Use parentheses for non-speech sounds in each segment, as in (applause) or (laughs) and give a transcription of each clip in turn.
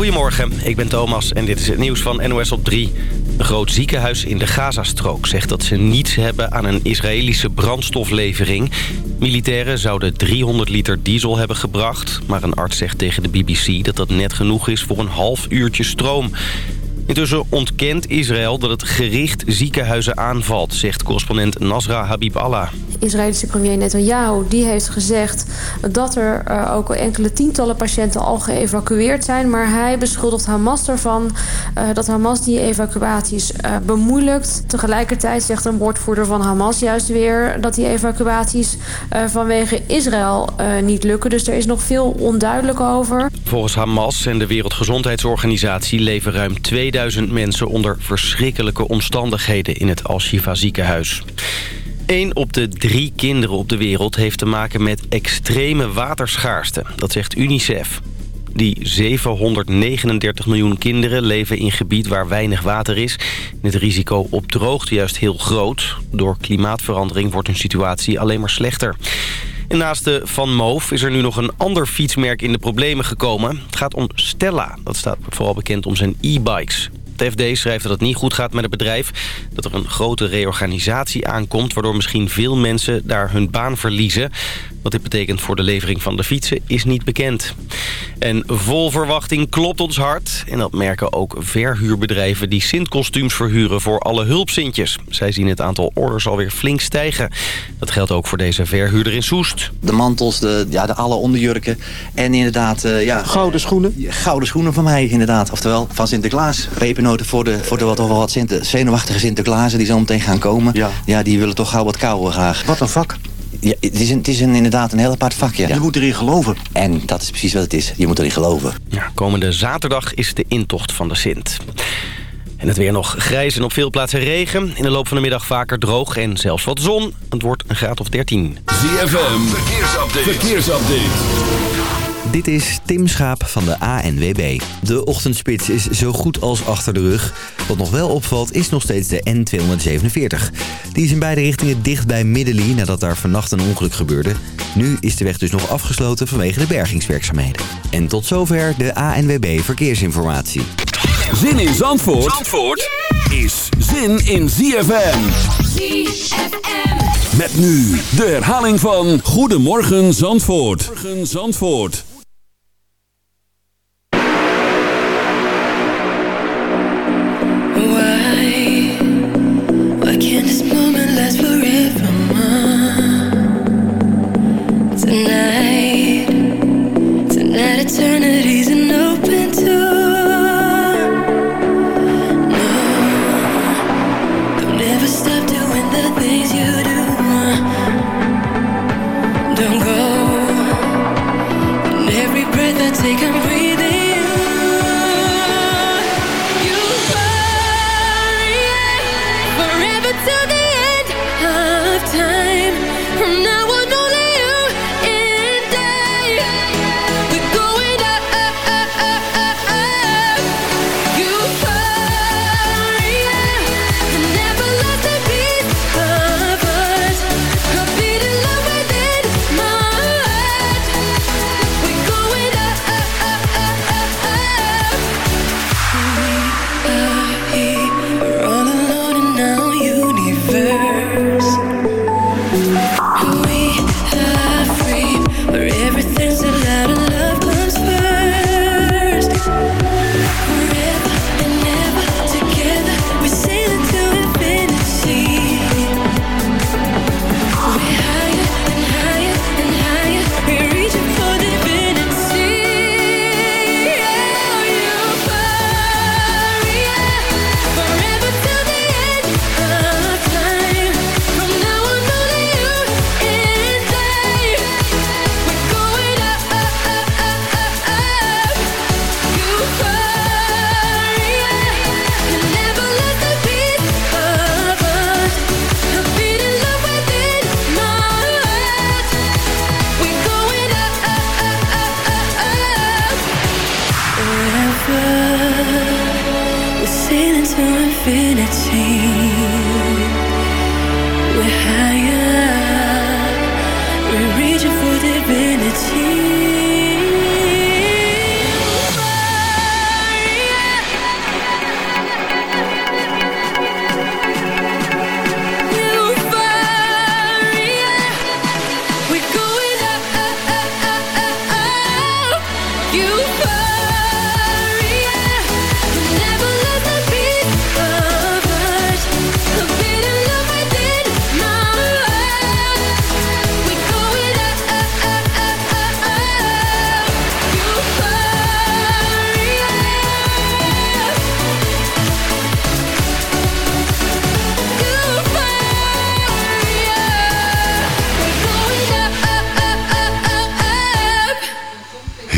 Goedemorgen, ik ben Thomas en dit is het nieuws van NOS op 3. Een groot ziekenhuis in de Gazastrook zegt dat ze niets hebben aan een Israëlische brandstoflevering. Militairen zouden 300 liter diesel hebben gebracht. Maar een arts zegt tegen de BBC dat dat net genoeg is voor een half uurtje stroom. Intussen ontkent Israël dat het gericht ziekenhuizen aanvalt, zegt correspondent Nasra Habib Allah. Israëlische premier Netanyahu die heeft gezegd dat er uh, ook enkele tientallen patiënten al geëvacueerd zijn. Maar hij beschuldigt Hamas ervan uh, dat Hamas die evacuaties uh, bemoeilijkt. Tegelijkertijd zegt een woordvoerder van Hamas juist weer dat die evacuaties vanwege Israël niet lukken. Dus er is nog veel onduidelijk over. Volgens Hamas en de Wereldgezondheidsorganisatie leven ruim 2000 mensen onder verschrikkelijke omstandigheden in het Al-Shifa ziekenhuis. Eén op de drie kinderen op de wereld heeft te maken met extreme waterschaarste. Dat zegt UNICEF. Die 739 miljoen kinderen leven in gebied waar weinig water is. Het risico op droogte juist heel groot. Door klimaatverandering wordt hun situatie alleen maar slechter. En naast de Van Moof is er nu nog een ander fietsmerk in de problemen gekomen. Het gaat om Stella. Dat staat vooral bekend om zijn e-bikes. Het FD schrijft dat het niet goed gaat met het bedrijf. Dat er een grote reorganisatie aankomt... waardoor misschien veel mensen daar hun baan verliezen. Wat dit betekent voor de levering van de fietsen is niet bekend. En vol verwachting klopt ons hart. En dat merken ook verhuurbedrijven die Sint-kostuums verhuren voor alle hulpsintjes. Zij zien het aantal orders alweer flink stijgen. Dat geldt ook voor deze verhuurder in Soest. De mantels, de, ja, de alle onderjurken en inderdaad... Uh, ja, gouden schoenen? Gouden schoenen van mij inderdaad. Oftewel van Sinterklaas. Voor de, voor de wat, wat zenuwachtige Sinterklaasen die zo meteen gaan komen. Ja. ja, die willen toch gauw wat kouwen graag. Wat een vak. Ja, het is, een, het is een, inderdaad een heel apart vakje. Je moet erin geloven. En dat is precies wat het is. Je moet erin geloven. Ja, komende zaterdag is de intocht van de Sint. En het weer nog grijs en op veel plaatsen regen. In de loop van de middag vaker droog en zelfs wat zon. Het wordt een graad of 13. ZFM, verkeersupdate. verkeersupdate. Dit is Tim Schaap van de ANWB. De ochtendspits is zo goed als achter de rug. Wat nog wel opvalt is nog steeds de N247. Die is in beide richtingen dicht bij Middelie nadat daar vannacht een ongeluk gebeurde. Nu is de weg dus nog afgesloten vanwege de bergingswerkzaamheden. En tot zover de ANWB Verkeersinformatie. Zin in Zandvoort, Zandvoort is zin in ZFM. ZFM. Met nu de herhaling van Goedemorgen Zandvoort. Goedemorgen Zandvoort.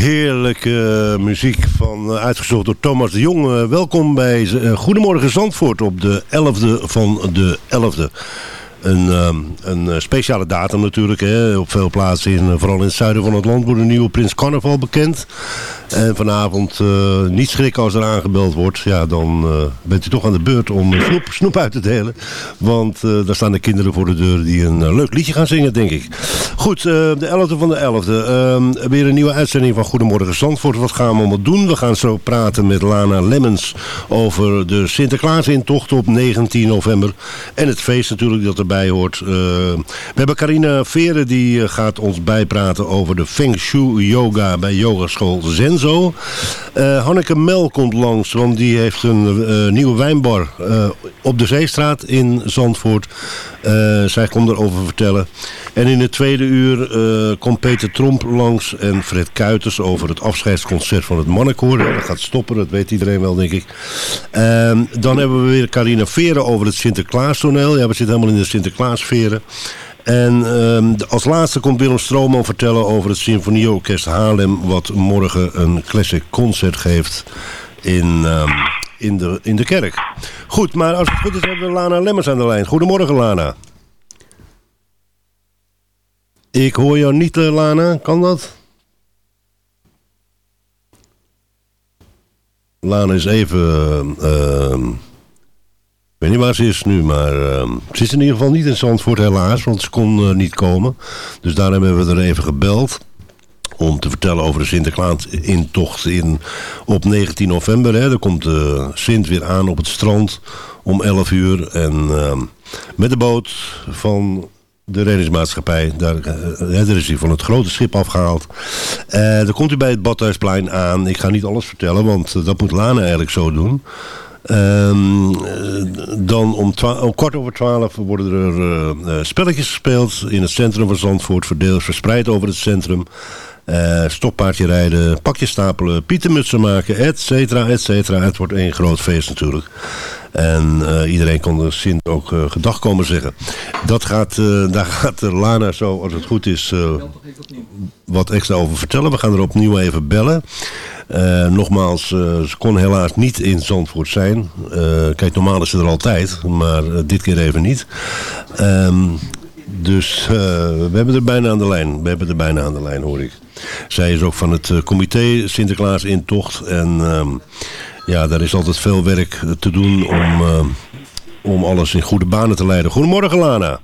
Heerlijke muziek van, uh, uitgezocht door Thomas de Jong. Uh, welkom bij uh, Goedemorgen Zandvoort op de 11e van de 11e. Een, um, een speciale datum natuurlijk. Hè. Op veel plaatsen, in, vooral in het zuiden van het land, wordt een nieuwe Prins Carnaval bekend. En vanavond uh, niet schrikken als er aangebeld wordt. Ja, dan bent u toch aan de beurt om snoep, snoep uit te delen. Want uh, daar staan de kinderen voor de deur die een leuk liedje gaan zingen, denk ik. Goed, de 11e van de 11e. Ehm, weer een nieuwe uitzending van Goedemorgen Zandvoort. Wat gaan we allemaal doen? We gaan zo praten met Lana Lemmens over de Sinterklaasintocht op 19 november. En het feest natuurlijk dat erbij hoort. we hebben Carina Veren die gaat ons bijpraten over de Feng Shui Yoga bij Yogaschool Zenzo zo. Uh, Hanneke Mel komt langs, want die heeft een nieuwe wijnbar op de Zeestraat in Zandvoort. Zij komt erover vertellen. En in het tweede uur komt Peter Tromp langs en Fred Kuiters over het afscheidsconcert van het mannenkoor. Dat gaat stoppen, dat weet iedereen wel, denk ik. Ehm, dan hebben we weer Carina Veren over het Sinterklaas-toneel. Ja, we zitten helemaal in de Sinterklaas-veren. En um, als laatste komt Willem Stroomman vertellen over het Symfonieorkest Haarlem... wat morgen een classic concert geeft in, um, in, de, in de kerk. Goed, maar als het goed is hebben we Lana Lemmers aan de lijn. Goedemorgen Lana. Ik hoor jou niet, uh, Lana. Kan dat? Lana is even... Uh, weet niet waar ze is nu, maar uh, ze is in ieder geval niet in Zandvoort helaas, want ze kon uh, niet komen. Dus daarom hebben we er even gebeld om te vertellen over de Sinterklaas-intocht in, op 19 november. Hè. Er komt de Sint weer aan op het strand om 11 uur en uh, met de boot van de reddingsmaatschappij. Daar, uh, is hij van het grote schip afgehaald. Uh, dan komt u bij het Badhuisplein aan. Ik ga niet alles vertellen, want dat moet Lana eigenlijk zo doen. Um, dan om, om, kwart over twaalf worden er spelletjes gespeeld in het centrum van Zandvoort, verdeeld, verspreid over het centrum. Uh, rijden, pakjes stapelen, pietermutsen maken, et cetera, et cetera. Het wordt één groot feest natuurlijk. En uh, iedereen kon de Sint ook uh, gedag komen zeggen. Dat gaat, daar gaat Lana zo, als het goed is, wat extra over vertellen. We gaan er opnieuw even bellen. Nogmaals, ze kon helaas niet in Zandvoort zijn. Kijk, normaal is ze er altijd, maar dit keer even niet. Um, dus we hebben er bijna aan de lijn. We hebben er bijna aan de lijn, hoor ik. Zij is ook van het comité Sinterklaas Intocht. En um, ja, daar is altijd veel werk te doen om, om alles in goede banen te leiden. Goedemorgen, Lana.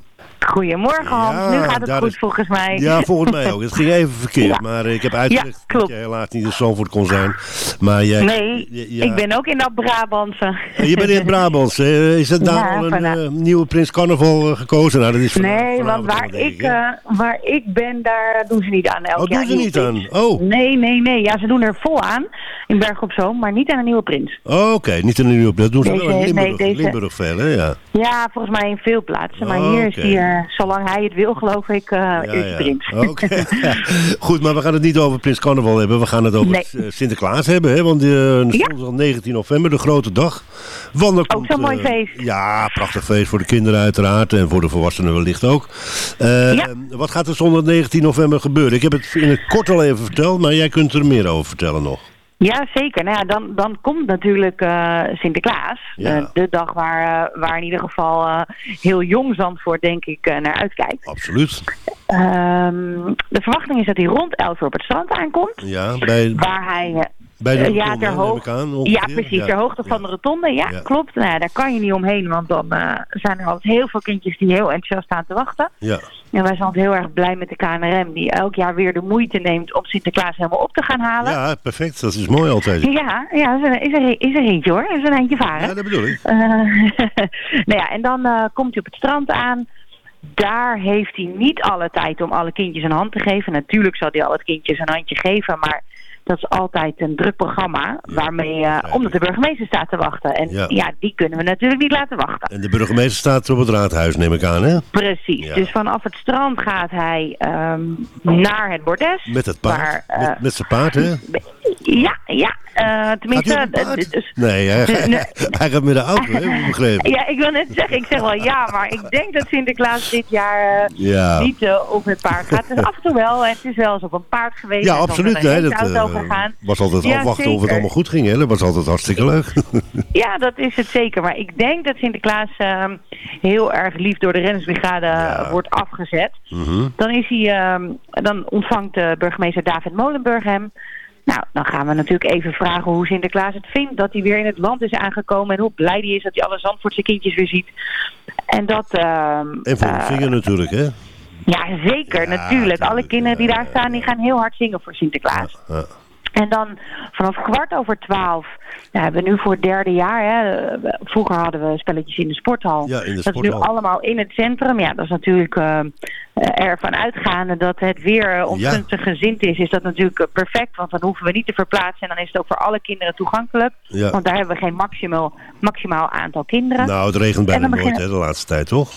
Goedemorgen Hans, ja, nu gaat het goed volgens mij. Ja, volgens mij ook. Het ging even (laughs) verkeerd, ja. maar ik heb uitgelegd ja, dat je helaas niet in Zandvoort kon zijn. Maar jij, nee, ik ben ook in dat Brabantse. Je bent in het Brabantse. Is het daar al een uh, nieuwe Prins Carnaval uh, gekozen? Nou, dat is nee, want waar ik, uh, waar ik ben, daar doen ze niet aan elk oh, jaar. doen ze niet aan? Oh. Nee, nee, nee. Ja, ze doen er vol aan in Berg op Zoom, maar niet aan een nieuwe prins. Oh, Oké, okay. niet aan een nieuwe prins. Dat doen ze deze, wel in Limburg, nee, deze... Limburg veel, hè? Ja. ja, volgens mij in veel plaatsen. Maar oh, hier is okay. die, zolang hij het wil, geloof ik, uh, ja, is ja. prins. Okay. (laughs) Goed, maar we gaan het niet over Prins Carnaval hebben. We gaan het over nee. Sinterklaas hebben. Hè? Want ja. 19 november, de grote dag. Want Ook zo'n mooi feest. Ja, prachtig feest voor de kinderen uiteraard. En voor de volwassenen wellicht ook. Ja. Wat gaat er zondag 19 november gebeuren? Ik heb het in het kort al even verteld, maar jij kunt er meer over vertellen nog. Ja, zeker. Nou ja, dan, dan komt natuurlijk uh, Sinterklaas. Ja. Uh, de dag waar, uh, waar in ieder geval heel jong Zandvoort denk ik naar uitkijkt. Absoluut. Um, de verwachting is dat hij rond 11 uur op het strand aankomt. Ja, bij... Waar hij bij de rotonde, ja, ter hoogte, ja, precies. Ja. Ter hoogte van de rotonde. Ja, ja. klopt. Nou, daar kan je niet omheen, want dan zijn er altijd heel veel kindjes die heel enthousiast staan te wachten. Ja. En wij zijn altijd heel erg blij met de KNRM, die elk jaar weer de moeite neemt om Sinterklaas helemaal op te gaan halen. Ja, perfect. Dat is mooi altijd. Ja, ja is, er, is er eentje hoor. Is er eentje varen. Ja, dat bedoel ik. Uh, (laughs) nou ja, en dan uh, komt hij op het strand aan. Daar heeft hij niet alle tijd om alle kindjes een hand te geven. Natuurlijk zal hij al het kindjes een handje geven, maar dat is altijd een druk programma. Waarmee, uh, omdat de burgemeester staat te wachten. En ja. die kunnen we natuurlijk niet laten wachten. En de burgemeester staat op het raadhuis, neem ik aan, hè? Precies. Dus vanaf het strand gaat hij um, naar het bordes. Met het paard. Waar, uh, met, met zijn paard, hè? Ja, ja. Uh, tenminste, dus, nee, hij, (laughs) (laughs) hij, gaat met de auto, hè, begrepen. Ja, ik wil net zeggen, ik zeg wel ja, maar ik denk dat Sinterklaas dit jaar uh, ja. niet uh, op het paard gaat. Dus af en toe wel, het is wel eens op een paard geweest. Ja, absoluut. Hè, dat was altijd ja, afwachten zeker. of het allemaal goed ging. Hè? Dat was altijd hartstikke leuk. (laughs) ja, dat is het zeker. Maar ik denk dat Sinterklaas ehm, heel erg lief door de rennersbrigade ja. wordt afgezet. Mm -hmm. Dan, is hij, ehm, dan ontvangt burgemeester David Molenburg hem. Nou, dan gaan we natuurlijk even vragen hoe Sinterklaas het vindt dat hij weer in het land is aangekomen en hoe blij hij is dat hij alle Zandvoortse kindjes weer ziet. En dat... Uh, en voor de uh, vinger natuurlijk, hè? Ja, zeker, ja, natuurlijk. Alle kinderen die daar staan, die gaan heel hard zingen voor Sinterklaas. Ja, ja. En dan vanaf kwart over twaalf, nou, hebben we nu voor het derde jaar, hè, vroeger hadden we spelletjes in de sporthal. Ja, in de dat sporthal. is nu allemaal in het centrum. Ja, dat is natuurlijk uh, ervan uitgaande dat het weer ongunstig ja. gezind is, is dat natuurlijk perfect. Want dan hoeven we niet te verplaatsen en dan is het ook voor alle kinderen toegankelijk. Ja. Want daar hebben we geen maximaal, maximaal aantal kinderen. Nou, het regent bijna nooit beginnen... hè, de laatste tijd, toch?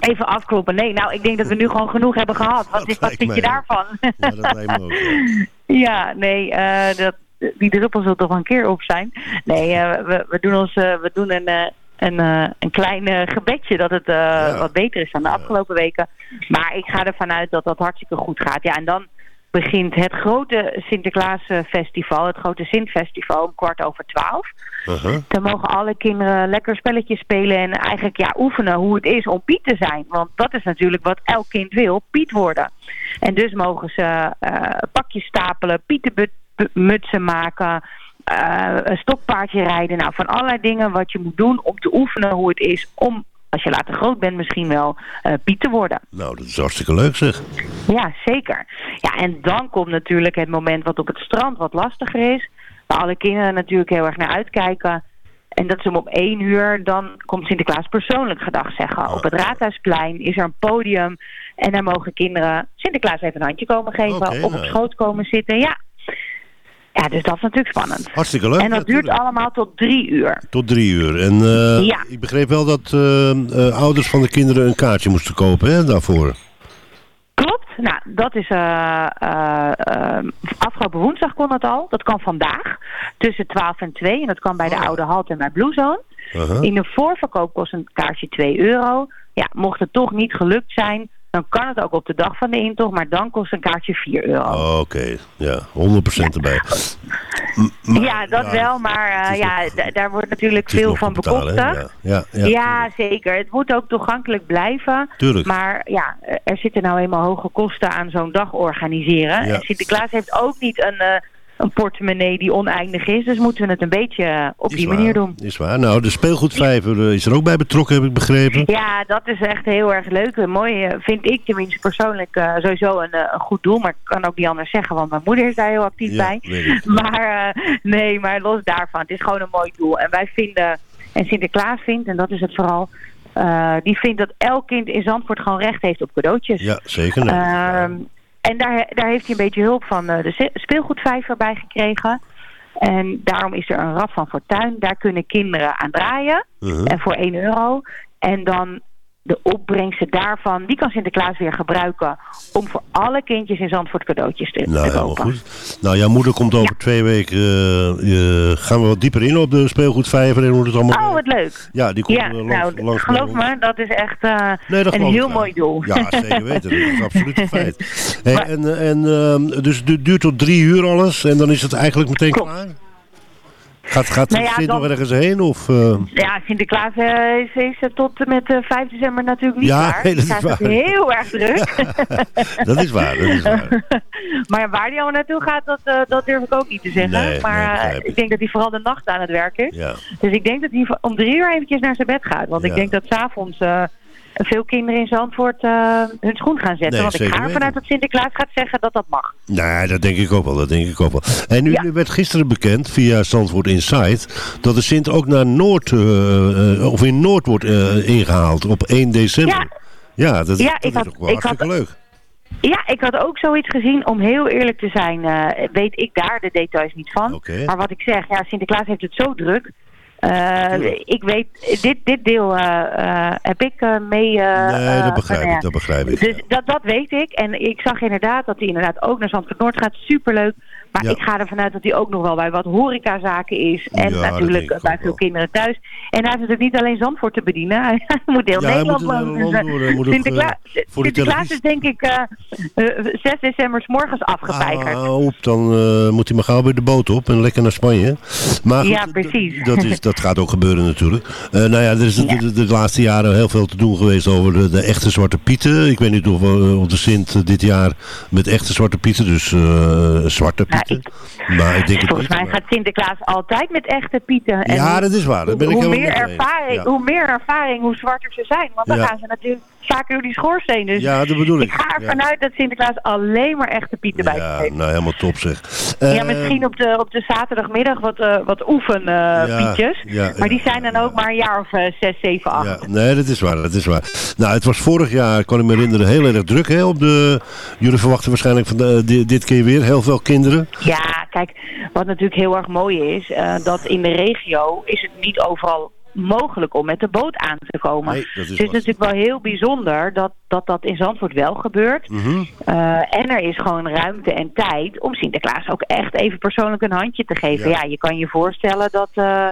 Even afkloppen. Nee, nou, ik denk dat we nu gewoon genoeg hebben gehad. Wat, is, wat vind je daarvan? Ja, dat lijkt me ook. (laughs) Ja, nee, uh, dat, die druppel zal toch een keer op zijn. Nee, uh, we, we doen ons, uh, we doen een, een, een klein gebedje dat het ja. wat beter is dan de afgelopen weken. Maar ik ga ervan uit dat dat hartstikke goed gaat. Ja, en dan begint het grote Sinterklaasfestival, het grote Sintfestival om kwart over twaalf. Uh -huh. Dan mogen alle kinderen lekker spelletjes spelen en eigenlijk ja, oefenen hoe het is om Piet te zijn. Want dat is natuurlijk wat elk kind wil, Piet worden. En dus mogen ze uh, pakjes stapelen, pietenmutsen maken, uh, een stokpaardje rijden. Nou, van allerlei dingen wat je moet doen om te oefenen hoe het is om als je later groot bent misschien wel uh, Piet te worden. Nou, dat is hartstikke leuk zeg. Ja, zeker. Ja, en dan komt natuurlijk het moment wat op het strand wat lastiger is. Waar alle kinderen natuurlijk heel erg naar uitkijken. En dat is om op één uur, dan komt Sinterklaas persoonlijk gedag zeggen. Oh. Op het Raadhuisplein is er een podium en daar mogen kinderen Sinterklaas even een handje komen geven. Okay, op nou. schoot komen zitten, ja. Ja, dus dat is natuurlijk spannend. Hartstikke leuk. En dat duurt allemaal tot drie uur. Tot drie uur. En uh, ja. ik begreep wel dat uh, uh, ouders van de kinderen een kaartje moesten kopen hè, daarvoor. Klopt. Nou, dat is afgelopen woensdag kon dat al. Dat kan vandaag. Tussen 12 en 2. En dat kan bij de oh. Oude Halt en bij Blue Zone. -huh. In de voorverkoop kost een kaartje 2 euro. Ja, mocht het toch niet gelukt zijn, dan kan het ook op de dag van de intocht, maar dan kost een kaartje 4 euro. Oh, Oké, okay. ja, 100% ja. erbij. M ja, dat ja, wel, maar uh, ja, daar wordt natuurlijk veel van bekostigd. Ja, ja, ja, ja, zeker. Het moet ook toegankelijk blijven. Tuurlijk. Maar ja, er zitten nou eenmaal hoge kosten aan zo'n dag organiseren. En Sinterklaas heeft ook niet een... Uh, een portemonnee die oneindig is. Dus moeten we het een beetje op is die waar, manier doen. Is waar. Nou, de speelgoedvijver is er ook bij betrokken, heb ik begrepen. Ja, dat is echt heel erg leuk. Mooi vind ik tenminste persoonlijk uh, sowieso een, een, goed doel. Maar ik kan ook niet anders zeggen, want mijn moeder is daar heel actief ja, bij. (laughs) Maar uh, nee, maar los daarvan. Het is gewoon een mooi doel. En wij vinden, en Sinterklaas vindt, en dat is het vooral... Uh, die vindt dat elk kind in Zandvoort gewoon recht heeft op cadeautjes. Ja, zeker. Nee. En daar, daar heeft hij een beetje hulp van de speelgoedvijver bij gekregen. En daarom is er een Rad van Fortuin. Daar kunnen kinderen aan draaien. Uh -huh. En voor 1 euro. En dan de opbrengsten daarvan, die kan Sinterklaas weer gebruiken om voor alle kindjes in Zandvoort cadeautjes te, nou, te kopen. Goed. Nou, jouw moeder komt over ja. twee weken, uh, gaan we wat dieper in op de speelgoedvijver en hoe het allemaal... Oh, wat leuk. Ja, die komt ja, langs, nou, langs geloof me, dat is echt uh, nee, dat een heel mooi doel. Ja, zeker weten, dat is absoluut een (laughs) feit. Hey, en en uh, dus het duurt tot drie uur alles en dan is het eigenlijk meteen klopt. klaar? Gaat, gaat Nou ja, dan- ergens heen? Of, uh... Ja, Sinterklaas eh, is, is er tot en met eh, 5 december natuurlijk niet Ja, nee, (laughs) dat is waar. heel erg druk. (laughs) dat is waar, dat is waar. (laughs) maar waar hij allemaal naartoe gaat, dat, dat durf ik ook niet te zeggen. Nee, maar ik. ik denk dat hij vooral de nacht aan het werk is. Dus ik denk dat hij om drie uur eventjes naar zijn bed gaat. Want ik denk dat s'avonds uh, veel kinderen in Zandvoort uh, hun schoen gaan zetten. Nee, want ik ga ervan weten. uit dat Sinterklaas gaat zeggen dat dat mag. Nee, dat denk ik ook wel, dat denk ik ook wel. En nu Ja. nu werd gisteren bekend, via Zandvoort Insight, dat de Sint ook naar Noord, eh, eh, of in Noord wordt eh, ingehaald op 1 december. Ja. Ja, dat, Ja, dat is had- ook wel had- hartstikke leuk. Ja, ik had ook zoiets gezien. Om heel eerlijk te zijn, weet ik daar de details niet van. Maar wat ik zeg, ja, Sinterklaas heeft het zo druk. Eh, ik weet, dit, dit deel eh, eh, heb ik mee... nee, dat begrijp ik, dat begrijp ik. Dus dat, dat weet ik. En ik zag inderdaad dat hij inderdaad ook naar Zandvoort Noord gaat. Superleuk. Maar Ja. ik ga ervan uit dat hij ook nog wel bij wat horecazaken is. En Ja, natuurlijk bij veel kinderen thuis. En hij heeft natuurlijk niet alleen Zandvoort te bedienen. (laughs) Hij moet heel Ja, Nederland Sinterklaas, eh, voor de Sinterklaas televisie. is denk ik eh, eh, 6 december 's morgens afgepeigerd. Ah, op, dan eh, moet hij maar gauw weer de boot op en lekker naar Spanje. Maar Ja, goed, precies. Dat, is, dat gaat ook gebeuren natuurlijk. Eh, nou ja, er is de, de, de laatste jaren heel veel te doen geweest over de, de echte Zwarte Pieten. Ik weet niet of, of de Sint eh, dit jaar met echte Zwarte Pieten, dus eh, Zwarte Nou, Pieten. maar ik denk het Volgens niet. mij gaat Sinterklaas altijd met echte pieten. En Ja, hoe- dat is waar. Dat ben ik hoe, meer ervaring, Ja. hoe meer ervaring, hoe zwarter ze zijn. Want dan Ja. gaan ze natuurlijk vaker door die schoorsteen. Dus Ja, dat bedoel ik. ik ga ervan Ja. uit dat Sinterklaas alleen maar echte pieten bij Ja, heeft. nou helemaal top zeg. ja, Eh, misschien op de, op de zaterdagmiddag wat, eh wat oefenpietjes. ja, maar die zijn dan ook maar een jaar of eh, zes, zeven, acht. Ja, nee, dat is waar, dat is waar. Nou, het was vorig jaar, kan ik me herinneren, heel erg druk hè, op de... Jullie verwachten waarschijnlijk van de, di- dit keer weer heel veel kinderen. Ja, kijk, wat natuurlijk heel erg mooi is, eh, dat in de regio is het niet overal mogelijk om met de boot aan te komen. Nee, is het is natuurlijk wel heel bijzonder dat dat, dat in Zandvoort wel gebeurt. Mhm. Eh, en er is gewoon ruimte en tijd om Sinterklaas ook echt even persoonlijk een handje te geven. Ja. Ja, je kan je voorstellen dat, eh,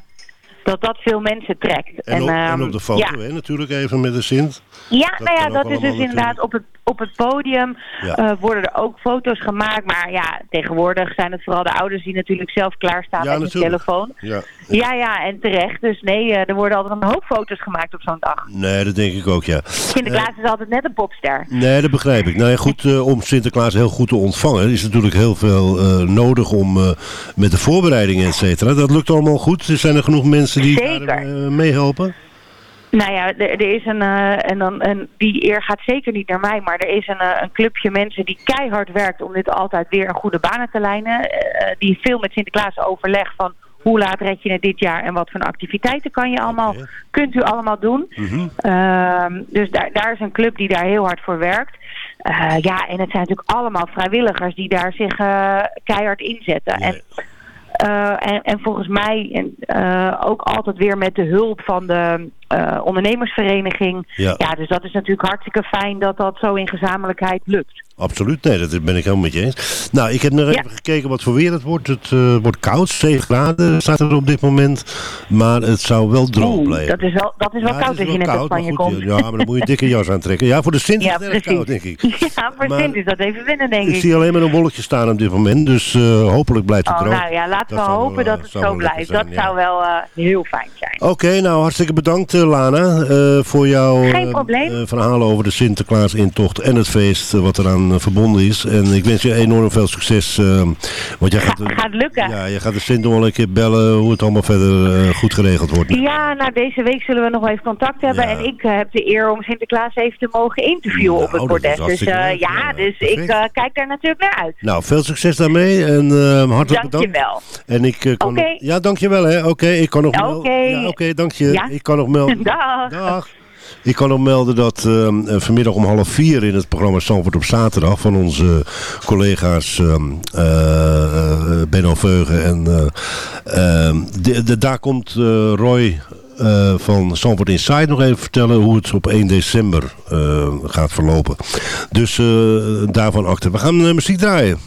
dat dat veel mensen trekt. En, op, en ehm, op de foto, ja. hè, natuurlijk even met de Sint. Ja, Dat nou ja, dat is dus inderdaad op het, op het podium Ja. eh, worden er ook foto's gemaakt. Maar ja, tegenwoordig zijn het vooral de ouders die natuurlijk zelf klaarstaan Ja, met hun telefoon. Ja. Ja, ja, en terecht. Dus nee, eh, er worden altijd een hoop foto's gemaakt op zo'n dag. Nee, dat denk ik ook, ja. Sinterklaas is altijd net een popster. Nee, dat begrijp ik. Nou ja, goed, eh, om Sinterklaas heel goed te ontvangen is natuurlijk heel veel eh, nodig om eh, met de voorbereidingen, et cetera. Dat lukt allemaal goed. Er zijn er genoeg mensen die Zeker. daar, eh, meehelpen. Nou ja, er, er is een, eh, en dan, en die eer gaat zeker niet naar mij, maar er is een, eh, een clubje mensen die keihard werkt om dit altijd weer een goede banen te lijnen. die veel met Sinterklaas overlegt van hoe laat red je het dit jaar en wat voor activiteiten kan je allemaal, kunt u allemaal doen. Mhm. Ehm, dus daar, daar is een club die daar heel hard voor werkt. Ja, en het zijn natuurlijk allemaal vrijwilligers die daar zich keihard inzetten. En en, en volgens mij en, eh, ook altijd weer met de hulp van de eh, ondernemersvereniging. Ja. Ja, dus dat is natuurlijk hartstikke fijn dat dat zo in gezamenlijkheid lukt. Absoluut, nee, dat ben ik helemaal met je eens. Nou, ik heb nog Ja. even gekeken wat voor weer het wordt. Het eh, wordt koud, 7 graden staat er op dit moment. Maar het zou wel droog Oeh, blijven. dat is wel, dat is wel Ja, koud als je net uit Spanje komt. Ja, maar dan moet je dikke jas aantrekken. Ja, voor de Sint is het erg koud, denk ik. (laughs) Ja, voor Sint is dat even winnen, denk Ik ik. zie alleen maar een wolkje staan op dit moment, dus eh, hopelijk blijft het Oh, droog. nou ja, laten Dat we hopen wel, dat het zo blijft. zijn, dat zou wel heel fijn zijn. Oké, nou hartstikke bedankt Lana eh, voor jouw eh, verhalen over de Sinterklaas-intocht en het feest eh, wat eraan verbonden is. En ik wens je enorm veel succes. want jij Ga, gaat, gaat lukken. ja, je gaat de Sint nog wel een keer bellen hoe het allemaal verder goed geregeld wordt. Ja, nou deze week zullen we nog wel even contact hebben. Ja. En ik heb de eer om Sinterklaas even te mogen interviewen Nou, op het bordes. Dus ja, Ja, dus perfect. ik kijk daar natuurlijk naar uit. Nou, veel succes daarmee en hartelijk bedankt. Dankjewel. En ik kan nog- Ja, dankjewel hè. Oké, ik kan nog Oké. Ja, Oké, dank je. Ja. Ik kan nog melden. (laughs) Dag. Ik kan nog melden dat ehm, eh, vanmiddag om half vier in het programma Stanford op zaterdag van onze collega's eh, eh, Benno Veugen en eh, ehm, de, daar komt Roy van Stanford Inside nog even vertellen hoe het op 1 december gaat verlopen. Dus daarvan achter. We gaan muziek draaien.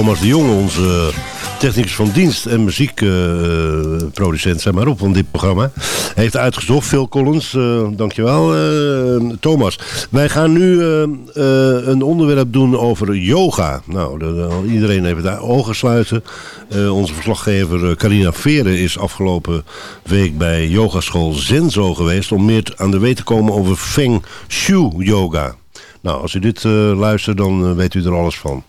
Thomas de Jonge, onze technicus van dienst en muziekproducent, uh, zeg maar op van dit programma, heeft uitgezocht. Phil Collins, uh, dankjewel Thomas. Wij gaan nu een onderwerp doen over yoga. Nou, de, iedereen heeft de ogen sluiten. onze verslaggever Carina Veren is afgelopen week bij yogaschool Zenzo geweest om meer aan de weet te komen over Feng Shui yoga. Nou, als u dit uh, luistert, dan uh, weet u er alles van.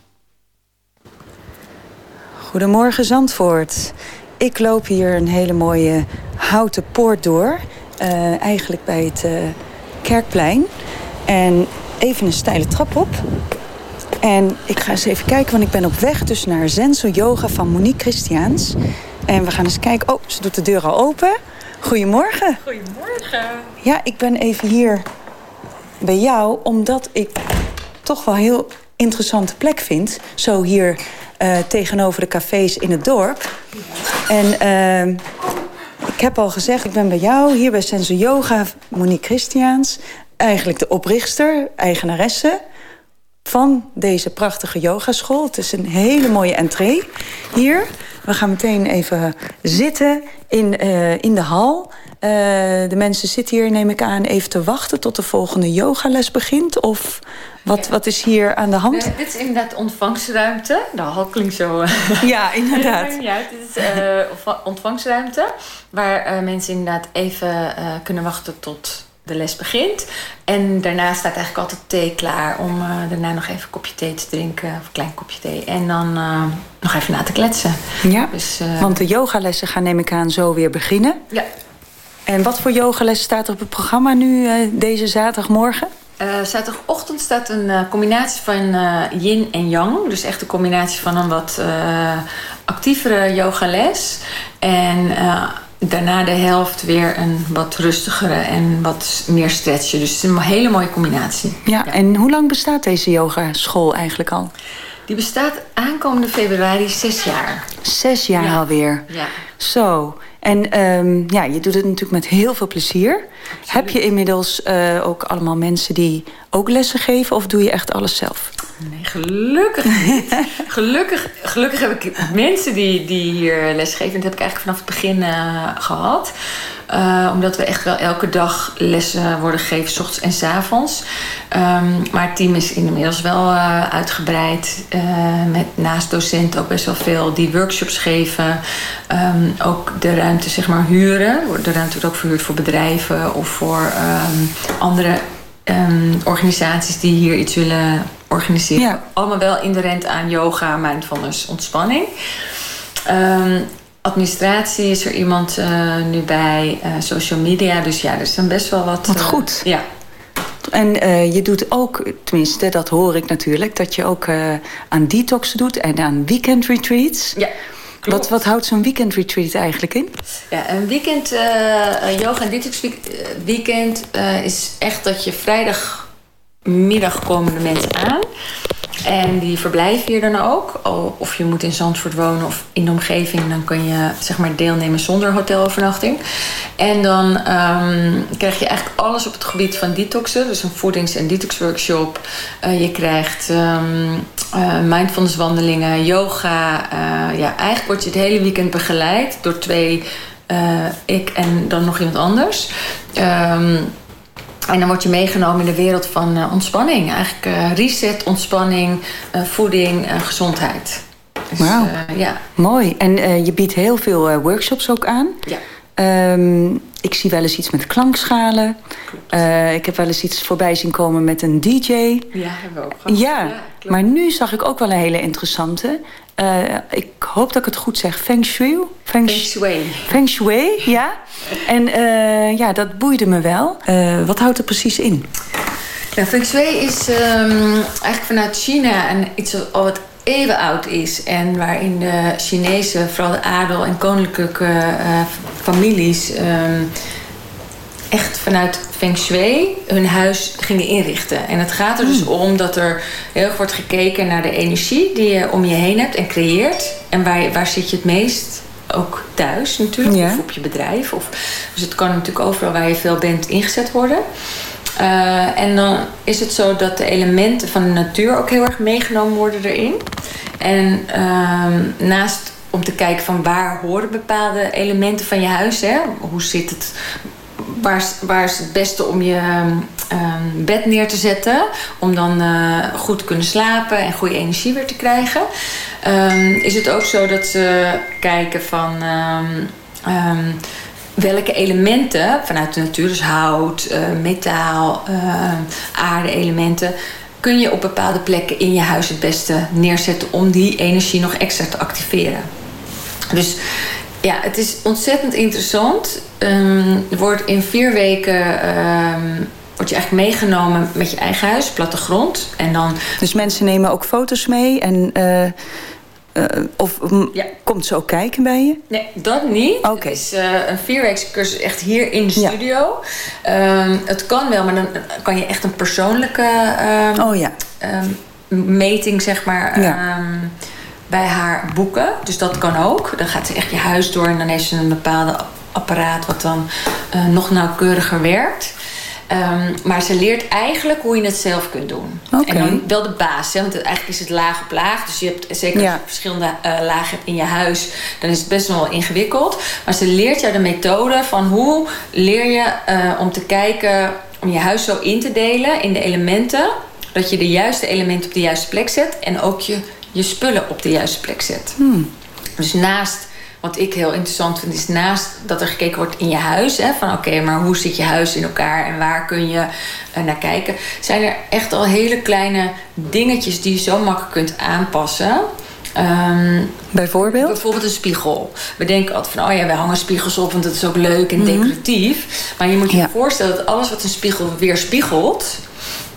Goedemorgen Zandvoort. Ik loop hier een hele mooie houten poort door. Uh, eigenlijk bij het Kerkplein. En even een steile trap op. En ik ga eens even kijken, want ik ben op weg dus naar Zenso Yoga van Monique Christiaans. En we gaan eens kijken. Oh, ze doet de deur al open. Goedemorgen. Goedemorgen. Ja, ik ben even hier bij jou, omdat ik toch wel een heel interessante plek vind. Zo hier uh, tegenover de cafés in het dorp. En uh, ik heb al gezegd, ik ben bij jou hier bij Senso Yoga, Monique Christiaans. Eigenlijk de oprichter, eigenaresse van deze prachtige yogaschool. Het is een hele mooie entree hier. We gaan meteen even zitten in, uh, in de hal. Uh, de mensen zitten hier, neem ik aan, even te wachten tot de volgende yogales begint? Of wat, wat is hier aan de hand? Uh, dit is inderdaad ontvangstruimte. De hal klinkt zo... (laughs) ja, inderdaad. (laughs) ja, dit is ontvangstruimte. Waar mensen inderdaad even kunnen wachten tot de les begint. En daarna staat eigenlijk altijd thee klaar om uh, daarna nog even een kopje thee te drinken. Of een klein kopje thee. En dan uh, nog even na te kletsen. Ja, dus, uh, want de yogalessen gaan neem ik aan zo weer beginnen. Ja. En wat voor yogalessen staat er op het programma nu deze zaterdagmorgen? zaterdagochtend staat een combinatie van yin en yang. Dus echt een combinatie van een wat actievere yogales. En daarna de helft weer een wat rustigere en wat meer stretchen. Dus het is een hele mooie combinatie. Ja, ja. en hoe lang bestaat deze yogaschool eigenlijk al? Die bestaat aankomende februari zes jaar. Zes jaar ja. alweer? Ja. Zo. En um, ja, je doet het natuurlijk met heel veel plezier. Absoluut. Heb je inmiddels uh, ook allemaal mensen die ook lessen geven... of doe je echt alles zelf? Nee, gelukkig niet. (laughs) gelukkig, gelukkig heb ik mensen die, die hier lesgeven. Dat heb ik eigenlijk vanaf het begin uh, gehad. Uh, omdat we echt wel elke dag lessen worden gegeven, s ochtends en s avonds. Um, maar het team is inmiddels wel uh, uitgebreid. Uh, met naast docenten ook best wel veel die workshops geven. Um, ook de ruimte zeg maar huren. De ruimte wordt ook verhuurd voor bedrijven of voor um, andere organisaties die hier iets willen organiseren. Ja. Allemaal wel inherent aan yoga, mindfulness, ontspanning. Um, administratie is er iemand uh, nu bij, uh, social media. Dus ja, er dan best wel wat... Wat goed. Ja. En je doet ook, tenminste, dat hoor ik natuurlijk... dat je ook aan detoxen doet en aan weekend retreats. Ja. Klopt. Wat, wat houdt zo'n weekend retreat eigenlijk in? Ja, een weekend, yoga en detox weekend is echt dat je vrijdagmiddag komen de mensen aan... En die verblijven hier dan ook. Of je moet in Zandvoort wonen of in de omgeving. Dan kun je zeg maar deelnemen zonder hotelovernachting. En dan um, krijg je eigenlijk alles op het gebied van detoxen. Dus een voedings- en detox-workshop. Uh, je krijgt um, uh, mindfulness wandelingen, yoga. Uh, ja, eigenlijk word je het hele weekend begeleid door twee... ik en dan nog iemand anders. Um, en dan word je meegenomen in de wereld van uh, ontspanning. Eigenlijk uh, reset, ontspanning, uh, voeding, gezondheid. Dus, Wauw, ja. mooi. En je biedt heel veel workshops ook aan. Ja. Um, ik zie wel eens iets met klankschalen. ik heb wel eens iets voorbij zien komen met een DJ. Ja, hebben we ook gehad. Ja, ja maar nu zag ik ook wel een hele interessante. Uh, ik hoop dat ik het goed zeg. Feng Shui? Feng, Feng Shui. Feng Shui, ja. En uh, ja, dat boeide me wel. Wat houdt het precies in? Nou, Feng Shui is um, eigenlijk vanuit China en iets wat al wat eeuwen oud is. En waarin de Chinese, vooral de adel en koninklijke families... Um, echt vanuit Feng Shui hun huis gingen inrichten. En het gaat er dus mm. om dat er heel erg wordt gekeken naar de energie die je om je heen hebt en creëert. En waar, waar zit je het meest? Ook thuis natuurlijk, ja. of op je bedrijf. Of, dus het kan natuurlijk overal waar je veel bent ingezet worden. Eh, en dan is het zo dat de elementen van de natuur ook heel erg meegenomen worden erin. En ehm, naast om te kijken van waar horen bepaalde elementen van je huis, hè? hoe zit het, waar, is- waar is het beste om je ehm, bed neer te zetten, om dan eh, goed te kunnen slapen en goede energie weer te krijgen, Ehm, is het ook zo dat ze kijken van welke elementen vanuit de natuur, dus hout, eh, metaal, eh, aarde-elementen, kun je op bepaalde plekken in je huis het beste neerzetten om die energie nog extra te activeren. Dus ja, het is ontzettend interessant. Ehm, wordt in vier weken ehm, word je eigenlijk meegenomen met je eigen huis, plattegrond. En dan Dus mensen nemen ook foto's mee en... eh, eh, of mm, komt ze ook kijken bij je? Nee, dat niet. Het is eh, een vierweekse cursus echt hier in de studio. Ehm, het kan wel, maar dan kan je echt een persoonlijke ehm, Oh ja. ehm, meting, zeg maar, Ja. bij haar boeken. Dus dat kan ook. Dan gaat ze echt je huis door en dan heeft ze een bepaalde apparaat wat dan eh, nog nauwkeuriger werkt. Ehm, maar ze leert eigenlijk hoe je het zelf kunt doen. En dan wel de basis. Hè? Want eigenlijk is het laag op laag. Dus je hebt zeker als Ja. je verschillende eh, lagen hebt in je huis. Dan is het best wel ingewikkeld. Maar ze leert jou de methode van hoe leer je eh, om te kijken... om je huis zo in te delen in de elementen. Dat je de juiste elementen op de juiste plek zet. En ook je, je spullen op de juiste plek zet. Hmm. Dus naast, wat ik heel interessant vind, is naast dat er gekeken wordt in je huis. Hè, van oké, maar hoe zit je huis in elkaar en waar kun je eh, naar kijken. Zijn er echt al hele kleine dingetjes die je zo makkelijk kunt aanpassen. Ehm, bijvoorbeeld? Bijvoorbeeld een spiegel. We denken altijd van, oh ja, we hangen spiegels op, want dat is ook leuk en Mhm. decoratief. Maar je moet je voorstellen dat alles wat een spiegel weerspiegelt,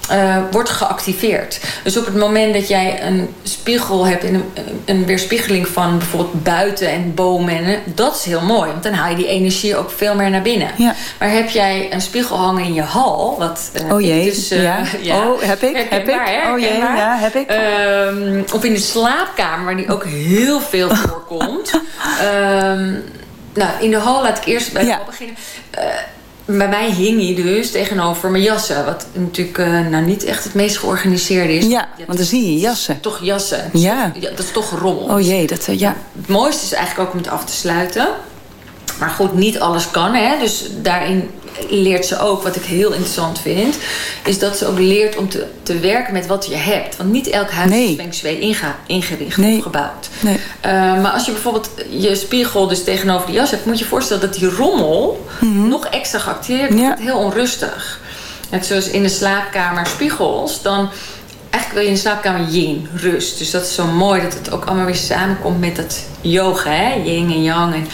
eh, wordt geactiveerd. Dus op het moment dat jij een spiegel hebt, in een, een weerspiegeling van bijvoorbeeld buiten en bomen, en, eh, dat is heel mooi, want dan haal je die energie ook veel meer naar binnen. Maar heb jij een spiegel hangen in je hal, wat eh, Oh jee, dus, (laughs) ja. Oh, heb ik, heb ik. hè, Oh jee, ja, heb ik. Ehm, of in de slaapkamer, waar die ook heel veel (laughs) voorkomt. Ehm, nou, in de hal laat ik eerst bij hal beginnen. Bij mij hing hij dus tegenover mijn jassen. Wat natuurlijk eh, nou niet echt het meest georganiseerde is. Ja, want dan zie je jassen. Toch jassen. Ja. Ja, dat is toch rommel. Oh jee, dat, eh, ja. Het mooiste is eigenlijk ook om het af te sluiten. Maar goed, niet alles kan. Hè? Dus daarin leert ze ook, wat ik heel interessant vind... is dat ze ook leert om te, te werken met wat je hebt. Want niet elk huis is feng shui inga- ingericht of gebouwd. Nee. Uh, maar als je bijvoorbeeld je spiegel dus tegenover de jas hebt... moet je je voorstellen dat die rommel nog extra geactiveerd wordt. Het heel onrustig. Net zoals in de slaapkamer spiegels... dan eigenlijk wil je in de slaapkamer yin, rust. Dus dat is zo mooi dat het ook allemaal weer samenkomt met dat yoga, hè? yin en yang. En,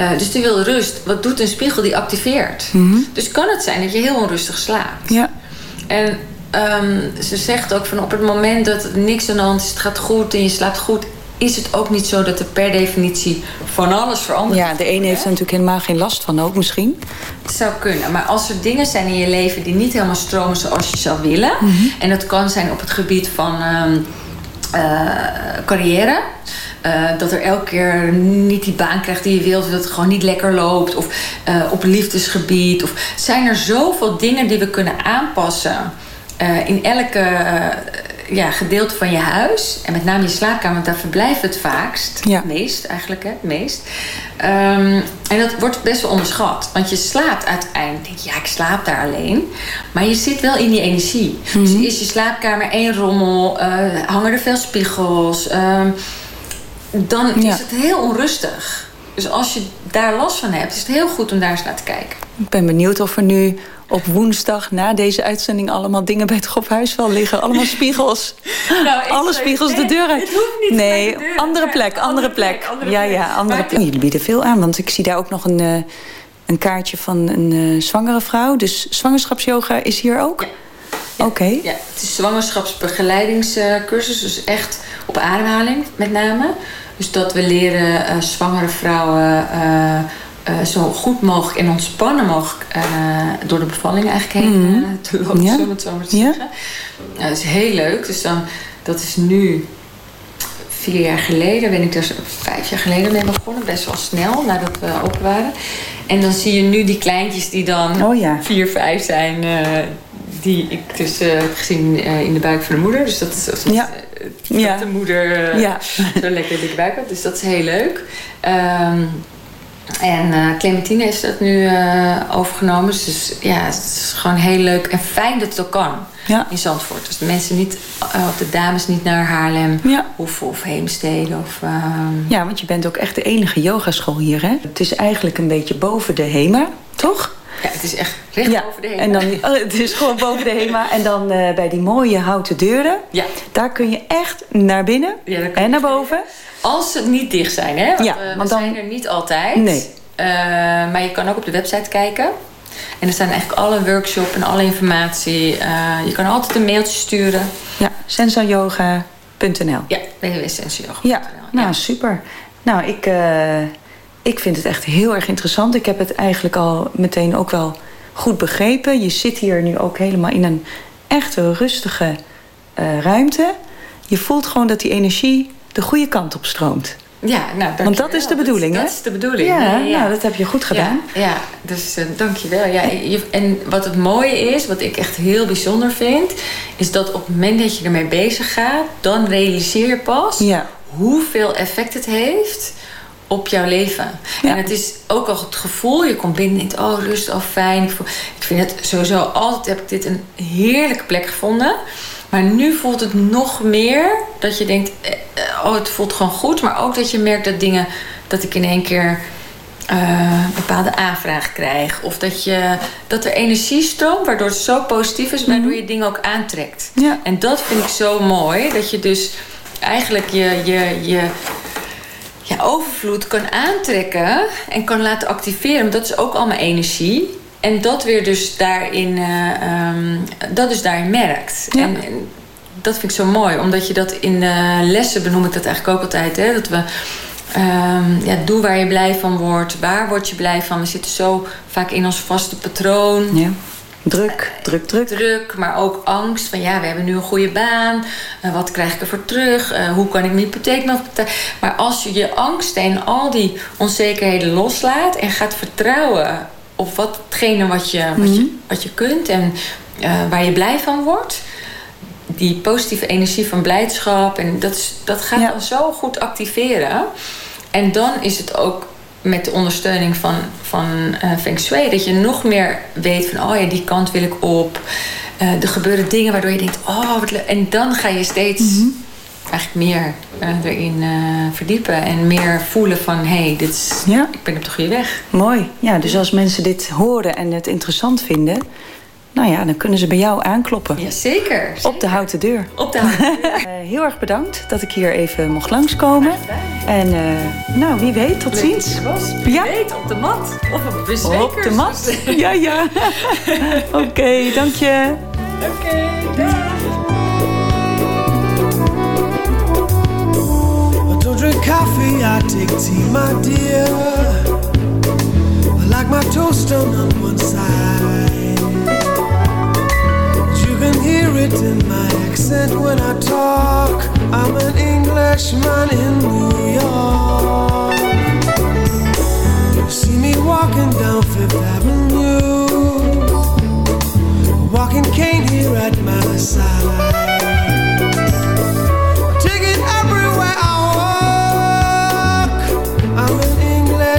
uh, dus die wil rust. Wat doet een spiegel? Die activeert. Mm Dus kan het zijn dat je heel onrustig slaapt. Ja. En um, ze zegt ook van op het moment dat niks aan de hand is, het gaat goed en je slaapt goed, is het ook niet zo dat er per definitie van alles verandert. Ja, de een heeft er natuurlijk helemaal geen last van ook misschien. Het zou kunnen, maar als er dingen zijn in je leven die niet helemaal stromen zoals je zou willen, mm -hmm. en dat kan zijn op het gebied van um, uh, carrière. Uh, dat er elke keer niet die baan krijgt die je wilt, dat het gewoon niet lekker loopt. Of uh, op liefdesgebied. Of zijn er zoveel dingen die we kunnen aanpassen uh, in elke ja, gedeelte van je huis. En met name je slaapkamer, want daar verblijft het vaakst. Ja. Meest eigenlijk, hè? Het meest. Um, en dat wordt best wel onderschat. Want je slaapt uiteindelijk. Denk je, ja, ik slaap daar alleen. Maar je zit wel in die energie. Mm -hmm. Dus is je slaapkamer één rommel. Uh, hangen er veel spiegels. Uh, dan ja. is het heel onrustig. Dus als je daar last van hebt, is het heel goed om daar eens naar te kijken. Ik ben benieuwd of er nu op woensdag na deze uitzending allemaal dingen bij het Gophuis wel liggen. Allemaal (laughs) spiegels. nou, Alle spiegels de deur uit. Het hoeft niet nee, de deur andere plek, andere, andere plek. plek. Andere ja, plek. ja, andere maar, plek. Oh, jullie bieden veel aan, want ik zie daar ook nog een, uh, een kaartje van een uh, zwangere vrouw. Dus zwangerschapsyoga is hier ook? Ja. Ja, Oké. Okay. Ja, het is zwangerschapsbegeleidingscursus, dus echt op ademhaling met name. Dus dat we leren uh, zwangere vrouwen uh, uh, zo goed mogelijk en ontspannen mogelijk door de bevalling eigenlijk heen mm. te lopen, ja. het zo maar te zeggen. Ja. dat is heel leuk. Dus dan, dat is nu vier jaar geleden, ben ik dus vijf jaar geleden mee begonnen. Best wel snel, nadat we open waren. En dan zie je nu die kleintjes die dan oh, ja. vier, vijf zijn die ik dus eh, heb gezien eh, in de buik van de moeder. Dus dat is dat, Ja. eh, dat Ja. de moeder eh, Ja. zo lekker dikke buik had. Dus dat is heel leuk. Ehm, en eh, Clementine heeft dat nu eh, overgenomen. Dus ja, het is gewoon heel leuk en fijn dat het ook kan Ja. in Zandvoort. Dus de mensen niet, of de dames niet naar Haarlem Ja. of, of Heemstede. Of, ehm, Ja, want je bent ook echt de enige yogaschool hier, hè? Het is eigenlijk een beetje boven de HEMA, toch? ja, het is echt recht ja. over de heen. En dan, oh, het is gewoon boven de HEMA. En dan bij die mooie houten deuren. Ja. Daar kun je echt naar binnen en naar boven. Als ze niet dicht zijn, hè? Want, Ja, eh, we want dan- zijn er niet altijd. Nee. Eh, maar je kan ook op de website kijken. En er staan eigenlijk alle workshops en alle informatie. Eh, je kan altijd een mailtje sturen. Ja, sensayoga.nl. Ja, www.sensio. Ja, nou super. Nou, ik, ik vind het echt heel erg interessant. Ik heb het eigenlijk al meteen ook wel goed begrepen. Je zit hier nu ook helemaal in een echte rustige ruimte. Je voelt gewoon dat die energie de goede kant op stroomt. Ja, nou. Want dat is de bedoeling, dat, hè? Dat is de bedoeling. Ja, nou, dat heb je goed gedaan. Ja, ja dus eh, dankjewel. Ja, je, en wat het mooie is, wat ik echt heel bijzonder vind... is dat op het moment dat je ermee bezig gaat... dan realiseer je pas hoeveel effect het heeft op jouw leven. Ja. En het is ook al het gevoel, je komt binnen en denkt... oh, rust, oh, fijn. Ik vind het sowieso altijd, heb ik dit een heerlijke plek gevonden... Maar nu voelt het nog meer dat je denkt, eh, eh, oh, het voelt gewoon goed. Maar ook dat je merkt dat dingen, dat ik in één keer eh, bepaalde aanvragen krijg. Of dat, je, dat er energie stroomt, waardoor het zo positief is, waardoor je dingen ook aantrekt. Ja. En dat vind ik zo mooi, dat je dus eigenlijk je, je, je, je overvloed kan aantrekken en kan laten activeren. Want dat is ook allemaal energie. En dat weer dus daarin, eh, ehm, dat dus daarin merkt. Ja. En, en dat vind ik zo mooi, omdat je dat in de lessen benoem ik dat eigenlijk ook altijd. Hè? Dat we ehm, ja, doe waar je blij van wordt. Waar word je blij van? We zitten zo vaak in ons vaste patroon Ja. Druk, druk, druk. druk, maar ook angst. Van ja, we hebben nu een goede baan. Eh, wat krijg ik ervoor terug? Eh, hoe kan ik mijn hypotheek nog betalen? Maar als je je angsten en al die onzekerheden loslaat en gaat vertrouwen op watgene wat je, wat je, wat je kunt en eh, waar je blij van wordt. Die positieve energie van blijdschap. En dat, is, dat gaat Ja. dan zo goed activeren. En dan is het ook met de ondersteuning van, van eh Feng Shui... dat je nog meer weet van, oh ja, die kant wil ik op. Eh, er gebeuren dingen waardoor je denkt, oh, wat leuk. En dan ga je steeds eigenlijk meer eh, erin eh, verdiepen. En meer voelen van, hé, hey, dit is, Ja. ik ben op de goede weg. Mooi. Ja, dus als mensen dit horen en het interessant vinden... nou ja, dan kunnen ze bij jou aankloppen. Jazeker. Op de houten deur. Op de houten (laughs) Eh, heel erg bedankt dat ik hier even mocht langskomen. En nou, wie weet, tot ziens. Ja. Weet, op de mat. Of op de Op de mat. (laughs) Ja, ja. (laughs) Oké, dank je. Oké, dag. Drink coffee, I take tea, my dear. I like my toast done on one side. You can hear it in my accent when I talk. I'm an Englishman in New York. You see me walking down Fifth Avenue. Walking cane here at my side.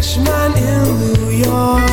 Englishman in New York.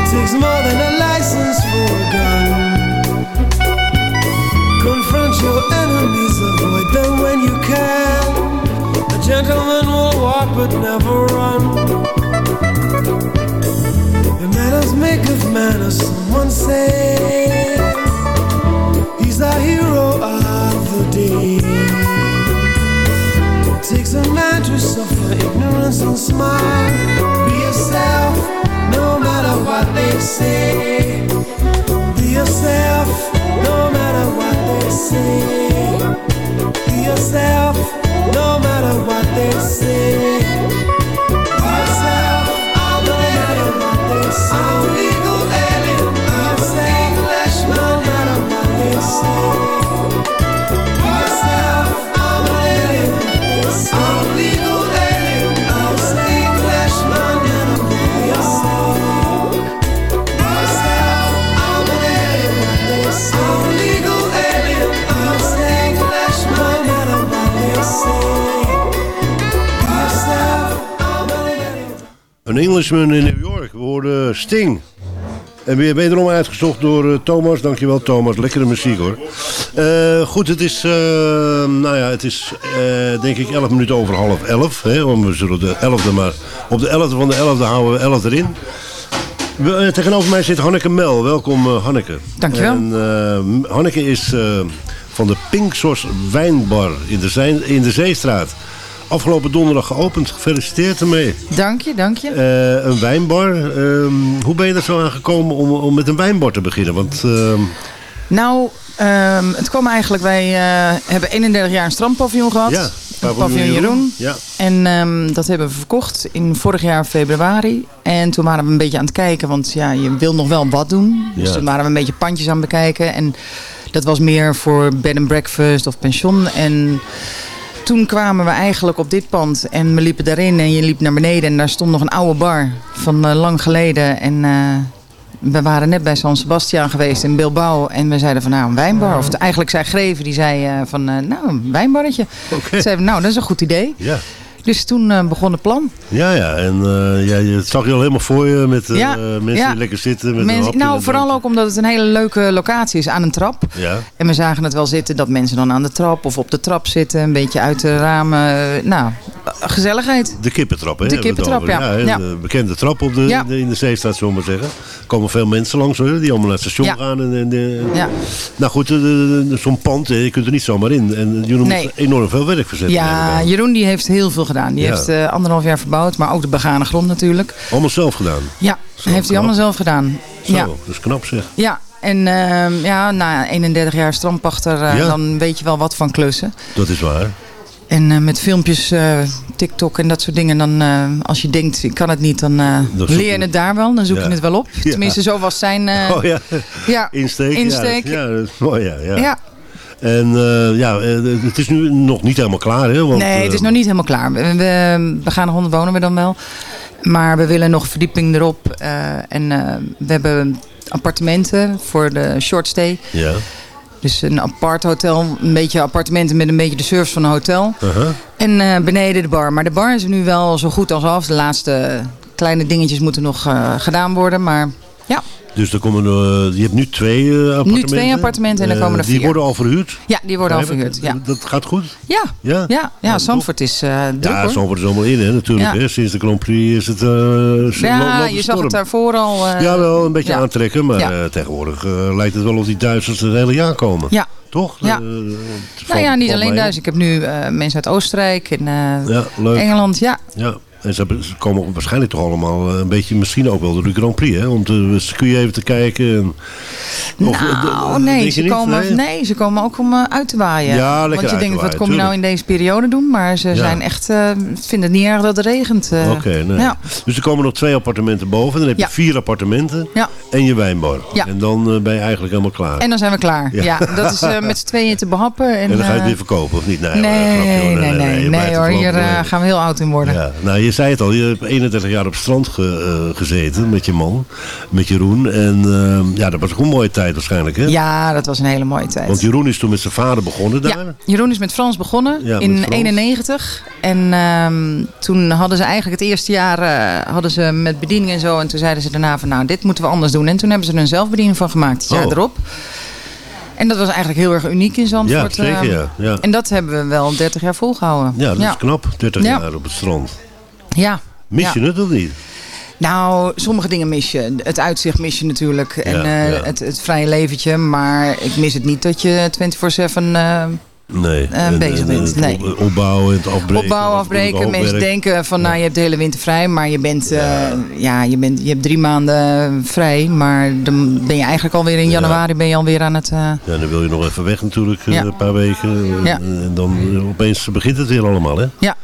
It takes more than a license for a gun. Confront your enemies, avoid them when you can. A gentleman will walk but never run. The manners make of manners, someone say. He's the hero of the day. Takes a man to suffer ignorance and smile. Be yourself, no matter what they say. Be yourself, no matter what they say. Be yourself, no matter what they say. Be yourself, no matter what they say. Englishman in New York. We hoorden Sting. En weer wederom uitgezocht door eh, Thomas. Dankjewel Thomas. Lekkere muziek hoor. Eh, goed, het is, eh, nou ja, het is eh, denk ik 11 minuten over half 11. Hè, want we zullen de 11e maar... Op de 11e van de 11e houden we 11 erin. We, eh, tegenover mij zit Hanneke Mel. Welkom eh, Hanneke. Dankjewel. En, eh, Hanneke is eh, van de Pinksos Wijnbar in de, in de Zeestraat. Afgelopen donderdag geopend. Gefeliciteerd ermee. Dank je, dank je. Eh, een wijnbar. Ehm, hoe ben je er zo aan gekomen om, om met een wijnbar te beginnen? Want ehm, Nou, ehm, het kwam eigenlijk, wij eh, hebben 31 jaar een strandpaviljoen gehad. Ja, paviljoen paviljoen Jeroen. Jeroen. Ja. En dat hebben we verkocht in vorig jaar februari. En toen waren we een beetje aan het kijken, want ja, je wil nog wel wat doen. Dus Ja. toen waren we een beetje pandjes aan het bekijken. En dat was meer voor bed and breakfast of pension. En toen kwamen we eigenlijk op dit pand en we liepen daarin en je liep naar beneden. En daar stond nog een oude bar van eh, lang geleden. En eh, we waren net bij San Sebastian geweest in Bilbao. En we zeiden van nou een wijnbar. Of eigenlijk zei Greven, die zei eh, van nou een wijnbarretje. Zeiden we nou dat is een goed idee. ja. Dus toen eh, begon het plan. Ja, ja. En eh, ja, je het zag je al helemaal voor je met eh, Ja, mensen ja. die lekker zitten. Met een Mensen, nou, en vooral ook omdat het een hele leuke locatie is aan een trap. Ja. En we zagen het wel zitten dat mensen dan aan de trap of op de trap zitten. Een beetje uit de ramen. Nou, gezelligheid. De kippentrap, hè? De kippentrap, ja. Ja. De bekende trap op de, Ja. in de, in de zeestraat, zullen we maar zeggen. Er komen veel mensen langs, hoor, die allemaal naar het station gaan. En, en, Ja. Nou goed, zo'n pand, je kunt er niet zomaar in. En jullie Nee. moeten enorm veel werk ik Ja. Jeroen die heeft heel veel gedaan. Die Ja. heeft eh, anderhalf jaar verbouwd, maar ook de begane grond natuurlijk. Allemaal zelf gedaan. Ja, heeft hij allemaal zelf gedaan. Zo, Ja. dat is knap zeg. Ja, en ehm, ja, na 31 jaar strandpachter, eh, Ja. dan weet je wel wat van klussen. Dat is waar. En eh, met filmpjes, TikTok en dat soort dingen, dan als je denkt, ik kan het niet, dan leer je het daar wel. Dan zoek Ja. je het wel op. (laughs) Tenminste, zo was zijn oh ja, ja, insteek. insteek. Ja, dat, ja, dat is mooi, ja. ja. En eh, ja, eh, het is nu nog niet helemaal klaar, hè? Want, nee, het is eh, nog niet helemaal klaar. We, we, we gaan honderd wonen we dan wel. Maar we willen nog verdieping erop. en we hebben appartementen voor de short stay. Ja. Dus een apart hotel, een beetje appartementen met een beetje de service van een hotel. Uh-huh. En eh, beneden de bar. Maar de bar is nu wel zo goed als af. De laatste kleine dingetjes moeten nog gedaan worden. Maar ja, Dus er komen, er, je hebt nu twee eh, appartementen. nu twee appartementen en dan Eh, komen er Die vier. worden al verhuurd? Ja, die worden al verhuurd. Ja, Dat gaat goed? ja, Ja? ja, ja Zandvoort is eh druk Ja, hoor. wordt het allemaal in, hè, natuurlijk. Ja. Hè. Sinds de Grand Prix is het... eh Ja, je zag het daarvoor al. eh, ja, wel een beetje ja. aantrekken, maar eh, tegenwoordig eh, lijkt het wel of die Duitsers het hele jaar komen. Ja. Toch? Ja. Eh, Nou ja, niet alleen thuis. Ik heb nu eh, mensen uit Oostenrijk en eh, Ja. Engeland. Ja, Ja, en ze, komen waarschijnlijk toch allemaal eh, een beetje, misschien ook wel door de Grand Prix, hè? Om te circuit even te kijken. En, Of, eh, nou d- nee ze, komen, Nee? nee? ze komen ook om eh, uit te waaien. Ja, lekker Want je denkt, wat kom je nou in deze periode doen? Maar ze Ja. zijn echt, eh, vinden het niet erg dat het regent. Oké, nee. ja. Dus er komen nog twee appartementen boven. Dan heb je Ja. vier appartementen en je wijnbar. Ja. En dan ben je eigenlijk helemaal klaar. En dan zijn we klaar. Ja. Dat is met z'n tweeën te behappen. En, En dan ga je het weer verkopen, of niet? Nee, nee, hoor, grapje, hoor. nee, nee, hoor. Hier gaan we heel oud in worden. Ja, nou, je zei het al, je hebt 31 jaar op het strand ge- eh, gezeten met je man, met Jeroen. En eh, ja, dat was ook een mooie tijd waarschijnlijk, hè? Ja, dat was een hele mooie tijd. Want Jeroen is toen met zijn vader begonnen daar. Ja, Jeroen is met Frans begonnen Ja, in Frans. 91. En ehm, toen hadden ze eigenlijk het eerste jaar eh, hadden ze met bediening en zo. En toen zeiden ze daarna van nou, dit moeten we anders doen. En toen hebben ze er een zelfbediening van gemaakt, het jaar Oh. erop. En dat was eigenlijk heel erg uniek in Zandvoort. Ja, zeker, ehm. ja, ja. En dat hebben we wel 30 jaar volgehouden. Ja, dat is knap. 30 Ja. jaar op het strand. Ja. Mis Ja. je het of niet? Nou, sommige dingen mis je. Het uitzicht mis je natuurlijk. En Ja, eh, ja. Het, het vrije leventje. Maar ik mis het niet dat je 24-7 eh, Nee. Eh, bezig en- bent, en nee. het Opbouwen en het afbreken. opbouwen, afbreken. Mensen denken van nou je hebt de hele winter vrij. Maar je bent, ja. je, bent, je hebt drie maanden vrij. Maar dan ben je eigenlijk alweer in januari ben je alweer aan het... Ja, dan wil je nog even weg natuurlijk, een paar weken. En- dan opeens begint het weer allemaal, hè? Ja.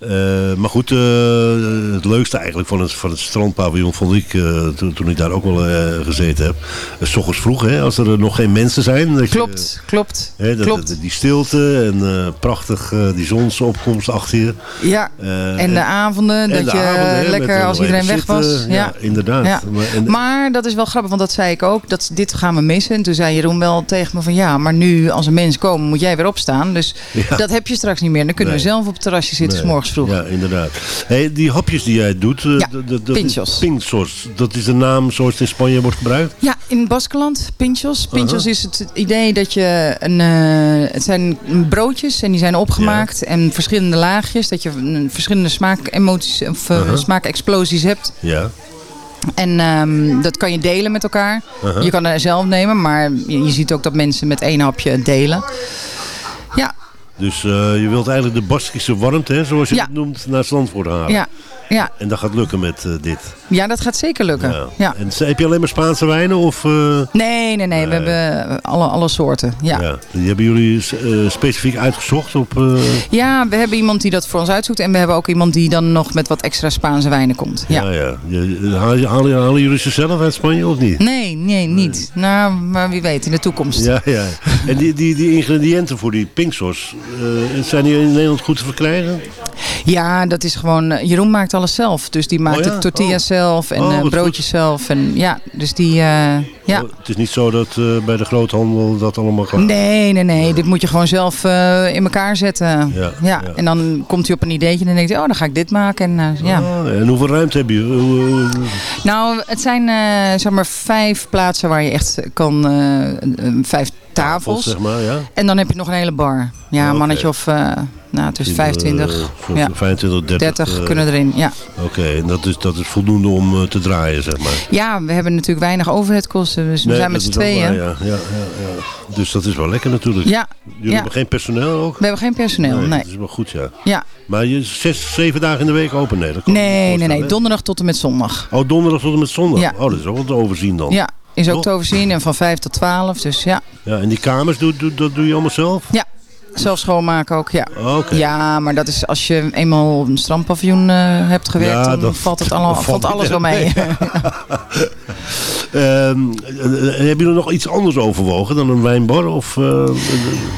Eh, maar goed, eh, het leukste eigenlijk van het, van het strandpaviljoen vond ik, eh, toen, toen ik daar ook wel gezeten heb, s ochtends vroeg, hè, als er nog geen mensen zijn. Je- klopt, klopt. hè, dat- klopt. dat- die stilte en prachtig die zonsopkomst achter je. Ja, en de avonden, en dat de je avonden, hè, lekker als iedereen weg was. Ja, inderdaad. Ja. Maar, en, Maar dat is wel grappig, want dat zei ik ook. Dat, dit gaan we missen. En toen zei Jeroen wel tegen me van ja, maar nu als er mensen komen moet jij weer opstaan. Dus Ja. dat heb je straks niet meer. Dan kunnen Nee. we zelf op het terrasje zitten, Nee. s morgens Ja, inderdaad. Hey, die hapjes die jij doet, eh, Ja, dat- pinchos. pinchos. Dat is de naam zoals het in Spanje wordt gebruikt? Ja, in Baskeland, pinchos. Pinchos is het idee dat je een... eh, het zijn broodjes en die zijn opgemaakt. En verschillende laagjes. Dat je een- verschillende smaakemoties of eh, Uh-huh. smaakexplosies hebt. Ja. En ehm, dat kan je delen met elkaar. Je kan er zelf nemen, maar je, je ziet ook dat mensen met één hapje delen. Ja, Dus eh, je wilt eigenlijk de Baskische warmte, hè, zoals je Ja. het noemt, naar Zandvoort halen. ja, ja. En dat gaat lukken met eh, dit. ja, dat gaat zeker lukken. Ja. Ja. En heb je alleen maar Spaanse wijnen? Of, eh, Nee, nee, nee, we hebben alle, alle soorten. Ja. ja. Die hebben jullie eh, specifiek uitgezocht op... Ja, we hebben iemand die dat voor ons uitzoekt. En we hebben ook iemand die dan nog met wat extra Spaanse wijnen komt. Ja. ja, ja. Halen, halen, halen jullie ze zelf uit Spanje of niet? Nee, nee, niet. Nou, maar wie weet, in de toekomst. Ja, ja. En die, die, die ingrediënten voor die pinksos, zijn die in Nederland goed te verkrijgen? Ja, dat is gewoon... eh, Jeroen maakt alles zelf. Dus die maakt Oh ja? de tortillas zelf en Oh, eh, broodjes zelf. En ja, dus die... eh, ja. Oh, het is niet zo dat bij de groothandel dat allemaal kan. Nee, nee, nee. Dit moet je gewoon zelf in elkaar zetten. Ja, Ja. En dan komt hij op een ideetje en dan denkt hij, oh, dan ga ik dit maken. En, ja. Oh, en hoeveel ruimte heb je? Hoe- hoe- Nou, het zijn zeg maar vijf plaatsen waar je echt kan... vijf tafels. zeg maar, ja. En dan heb je nog een hele bar. Ja, een mannetje of uh, nou, tussen 25, Eh, ja. 25, 30. 30 eh, kunnen erin. Ja. Oké, en dat is, dat is voldoende om te draaien, zeg maar. ja, we hebben natuurlijk weinig overheadkosten. Dus we zijn met z'n tweeën. ja, ja, ja, ja. Dus dat is wel lekker natuurlijk. Ja, Jullie hebben geen personeel ook? We hebben geen personeel, nee. Dat is wel goed, ja. Ja. Maar je zes, zeven dagen in de week open? Nee, dat Nee, nee, nee. Donderdag tot en met zondag. Oh, donderdag tot en met zondag? Ja. Oh, dat is wel te overzien dan. Ja, is ook te overzien. En van 5 tot 12, dus ja. Ja, en die kamers, doe, doe, dat doe je allemaal zelf? Ja, zelf schoonmaken ook, ja. Ja, maar dat is als je eenmaal een strandpaviljoen eh, hebt gewerkt, Ja, dan valt, het allemaal, (laughs) valt alles wel mee. (laughs) Ehm, eh, hebben jullie nog iets anders overwogen dan een wijnbar? Of eh,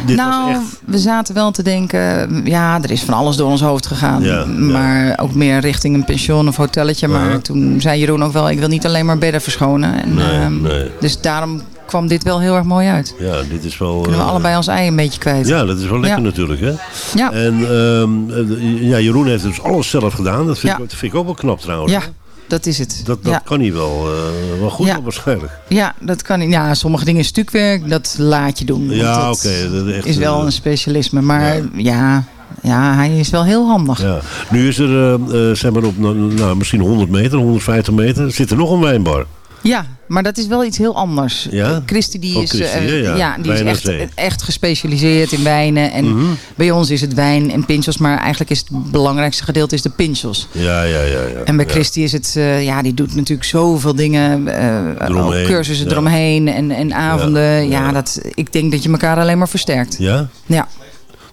dit nou, was echt... we zaten wel te denken, ja, er is van alles door ons hoofd gegaan. Ja, maar ook meer richting een pension of hotelletje. Maar toen zei Jeroen ook wel, ik wil niet alleen maar bedden verschonen. En, Nee, ehm, nee. Dus daarom kwam dit wel heel erg mooi uit. Ja, dit is wel... Kunnen we eh, allebei ons ei een beetje kwijt. Ja, dat is wel lekker Ja. natuurlijk, hè? Ja. En ehm, eh, ja, Jeroen heeft dus alles zelf gedaan. Dat vind, Ja. ik, dat vind ik ook wel knap trouwens. Ja, dat is het. Dat, dat ja. kan hij wel, eh, wel goed Ja. waarschijnlijk. Ja, dat kan niet. Ja, sommige dingen stukwerk, dat laat je doen. Ja, oké, dat is wel een specialisme. Maar ja. ja, hij is wel heel handig. Ja. Nu is er, eh, zeg maar op nou, nou, misschien 100 meter, 150 meter, zit er nog een wijnbar. Ja, maar dat is wel iets heel anders. Ja? Christy die is, eh, ja, ja. die is echt, echt gespecialiseerd in wijnen. En Mhm. bij ons is het wijn en pinchos. Maar eigenlijk is het belangrijkste gedeelte is de pinchos. Ja, ja, ja. ja. En bij. Christy is het, eh, ja, die doet natuurlijk zoveel dingen. eh, ook cursussen eromheen en, en avonden. Ja. Dat, ik denk dat je elkaar alleen maar versterkt. Ja? Ja,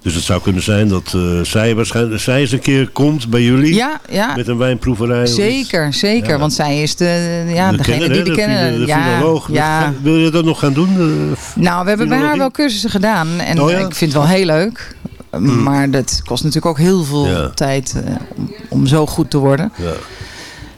Dus het zou kunnen zijn dat eh, zij waarschijnlijk zij eens een keer komt bij jullie. ja, ja. Met een wijnproeverij. Zeker, zeker. Ja. Want zij is de, ja, De degene kenner, die de kennen. filo- de ja, filoloog. ja. Wil je dat nog gaan doen? Eh, Nou, we hebben bij haar wel cursussen gedaan. En Oh ik vind het wel heel leuk. Maar dat kost natuurlijk ook heel veel tijd eh, om, om zo goed te worden. Ja.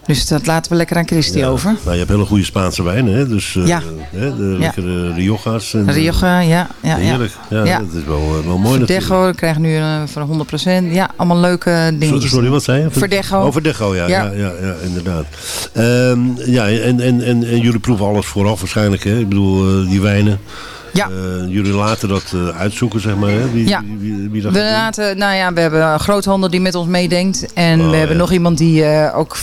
Dus dat laten we lekker aan Christy over. Nou, je hebt hele goede Spaanse wijnen, hè? Dus eh, Ja. hè, de Ja. lekkere Rioja's. En, Rioja, ja. ja. Heerlijk. Ja, Ja. dat is wel, eh, wel mooi natuurlijk. Verdecho, we krijgen nu eh, voor 100%. Ja, allemaal leuke dingetjes. sorry, wat zei je? Verdecho. Oh, Verdecho, ja. Ja. Ja. Inderdaad. Ehm, ja, en, en, en, en jullie proeven alles vooraf waarschijnlijk, hè? Ik bedoel, eh, die wijnen. Ja. Eh, jullie laten dat eh, uitzoeken, zeg maar, hè? Wie, Ja. wie, wie, wie dat We laten, nou ja, we hebben een groothandel die met ons meedenkt. En Oh, we hebben ja. nog iemand die eh, ook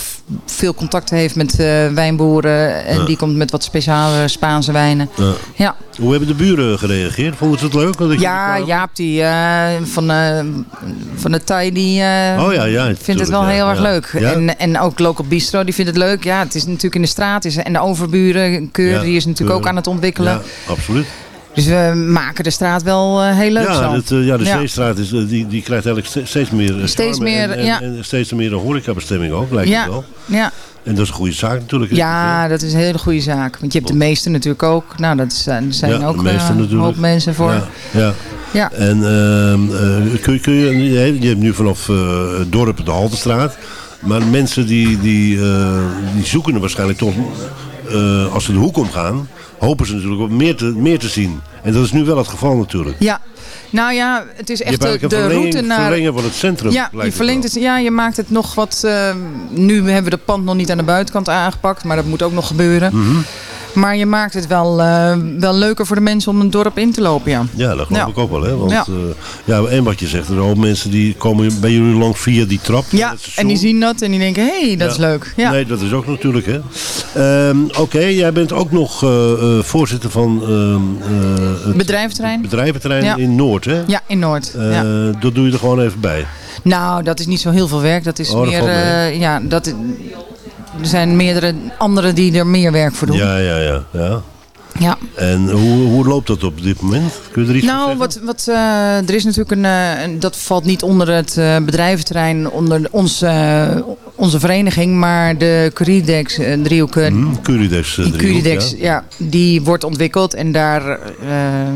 veel contacten heeft met wijnboeren. En Ja. die komt met wat speciale Spaanse wijnen. Ja. Ja, Hoe hebben de buren gereageerd? Vonden ze het leuk? dat ja Jaap die, van, van de Thai die Oh ja, ja, vindt het wel heel erg leuk. En, en ook Local Bistro die vindt het leuk. Ja, het is natuurlijk in de straat. Is, en de overburen, Keur, die is natuurlijk ook aan het ontwikkelen. Ja, absoluut. Dus we maken de straat wel eh, heel leuk ja, dat, eh, ja, de Zeestraat is, eh, die, die krijgt eigenlijk ste- steeds meer Steeds meer, en, en, ja. en steeds meer een horecabestemming ook, lijkt het wel. ja. En dat is een goede zaak natuurlijk. Ja, dat is een hele goede zaak. Want je hebt de meeste natuurlijk ook. Nou, dat zijn, zijn ook een hoop mensen voor. Ja, ja. En eh, kun, je- kun je, je hebt nu vanaf eh, het dorp de Haltestraat. Maar mensen die, die, die zoeken er waarschijnlijk toch, als ze de hoek omgaan, hopen ze natuurlijk op meer te, meer te zien. En dat is nu wel het geval natuurlijk. Ja. Nou ja, het is echt de, de route naar... verlengen van het centrum. Ja, je verlengt het, ja, je maakt het nog wat... eh, nu hebben we de pand nog niet aan de buitenkant aangepakt, maar dat moet ook nog gebeuren. Mhm. Maar je maakt het wel, eh, wel leuker voor de mensen om een dorp in te lopen, ja. Ja, dat geloof Ja. ik ook wel. Hè? Want Ja. ja. ja, en wat je zegt, er zijn ook mensen die komen bij jullie langs via die trap. Ja, en die zien dat en die denken, hé, hey, dat is leuk. Ja. Nee, dat is ook natuurlijk. hè. Ehm, Oké, jij bent ook nog eh, eh, voorzitter van ehm, eh, het Bedrijventerrein? bedrijventerrein in Noord. Hè? Ja, in Noord. Eh. Dat doe je er gewoon even bij. Nou, dat is niet zo heel veel werk. Dat is Oh, dat meer. eh, ja, dat, er zijn meerdere anderen die er meer werk voor doen. Ja, ja, ja. ja. Ja. En hoe, hoe loopt dat op dit moment? Kun je er iets Nou, wat, wat, eh, er is natuurlijk een, eh, een- dat valt niet onder het eh, bedrijventerrein, onder ons, onze vereniging, maar de Curidex eh, driehoek, eh, Hm, Curidex. eh, die driehoek, Curidex, ja. ja. die wordt ontwikkeld en daar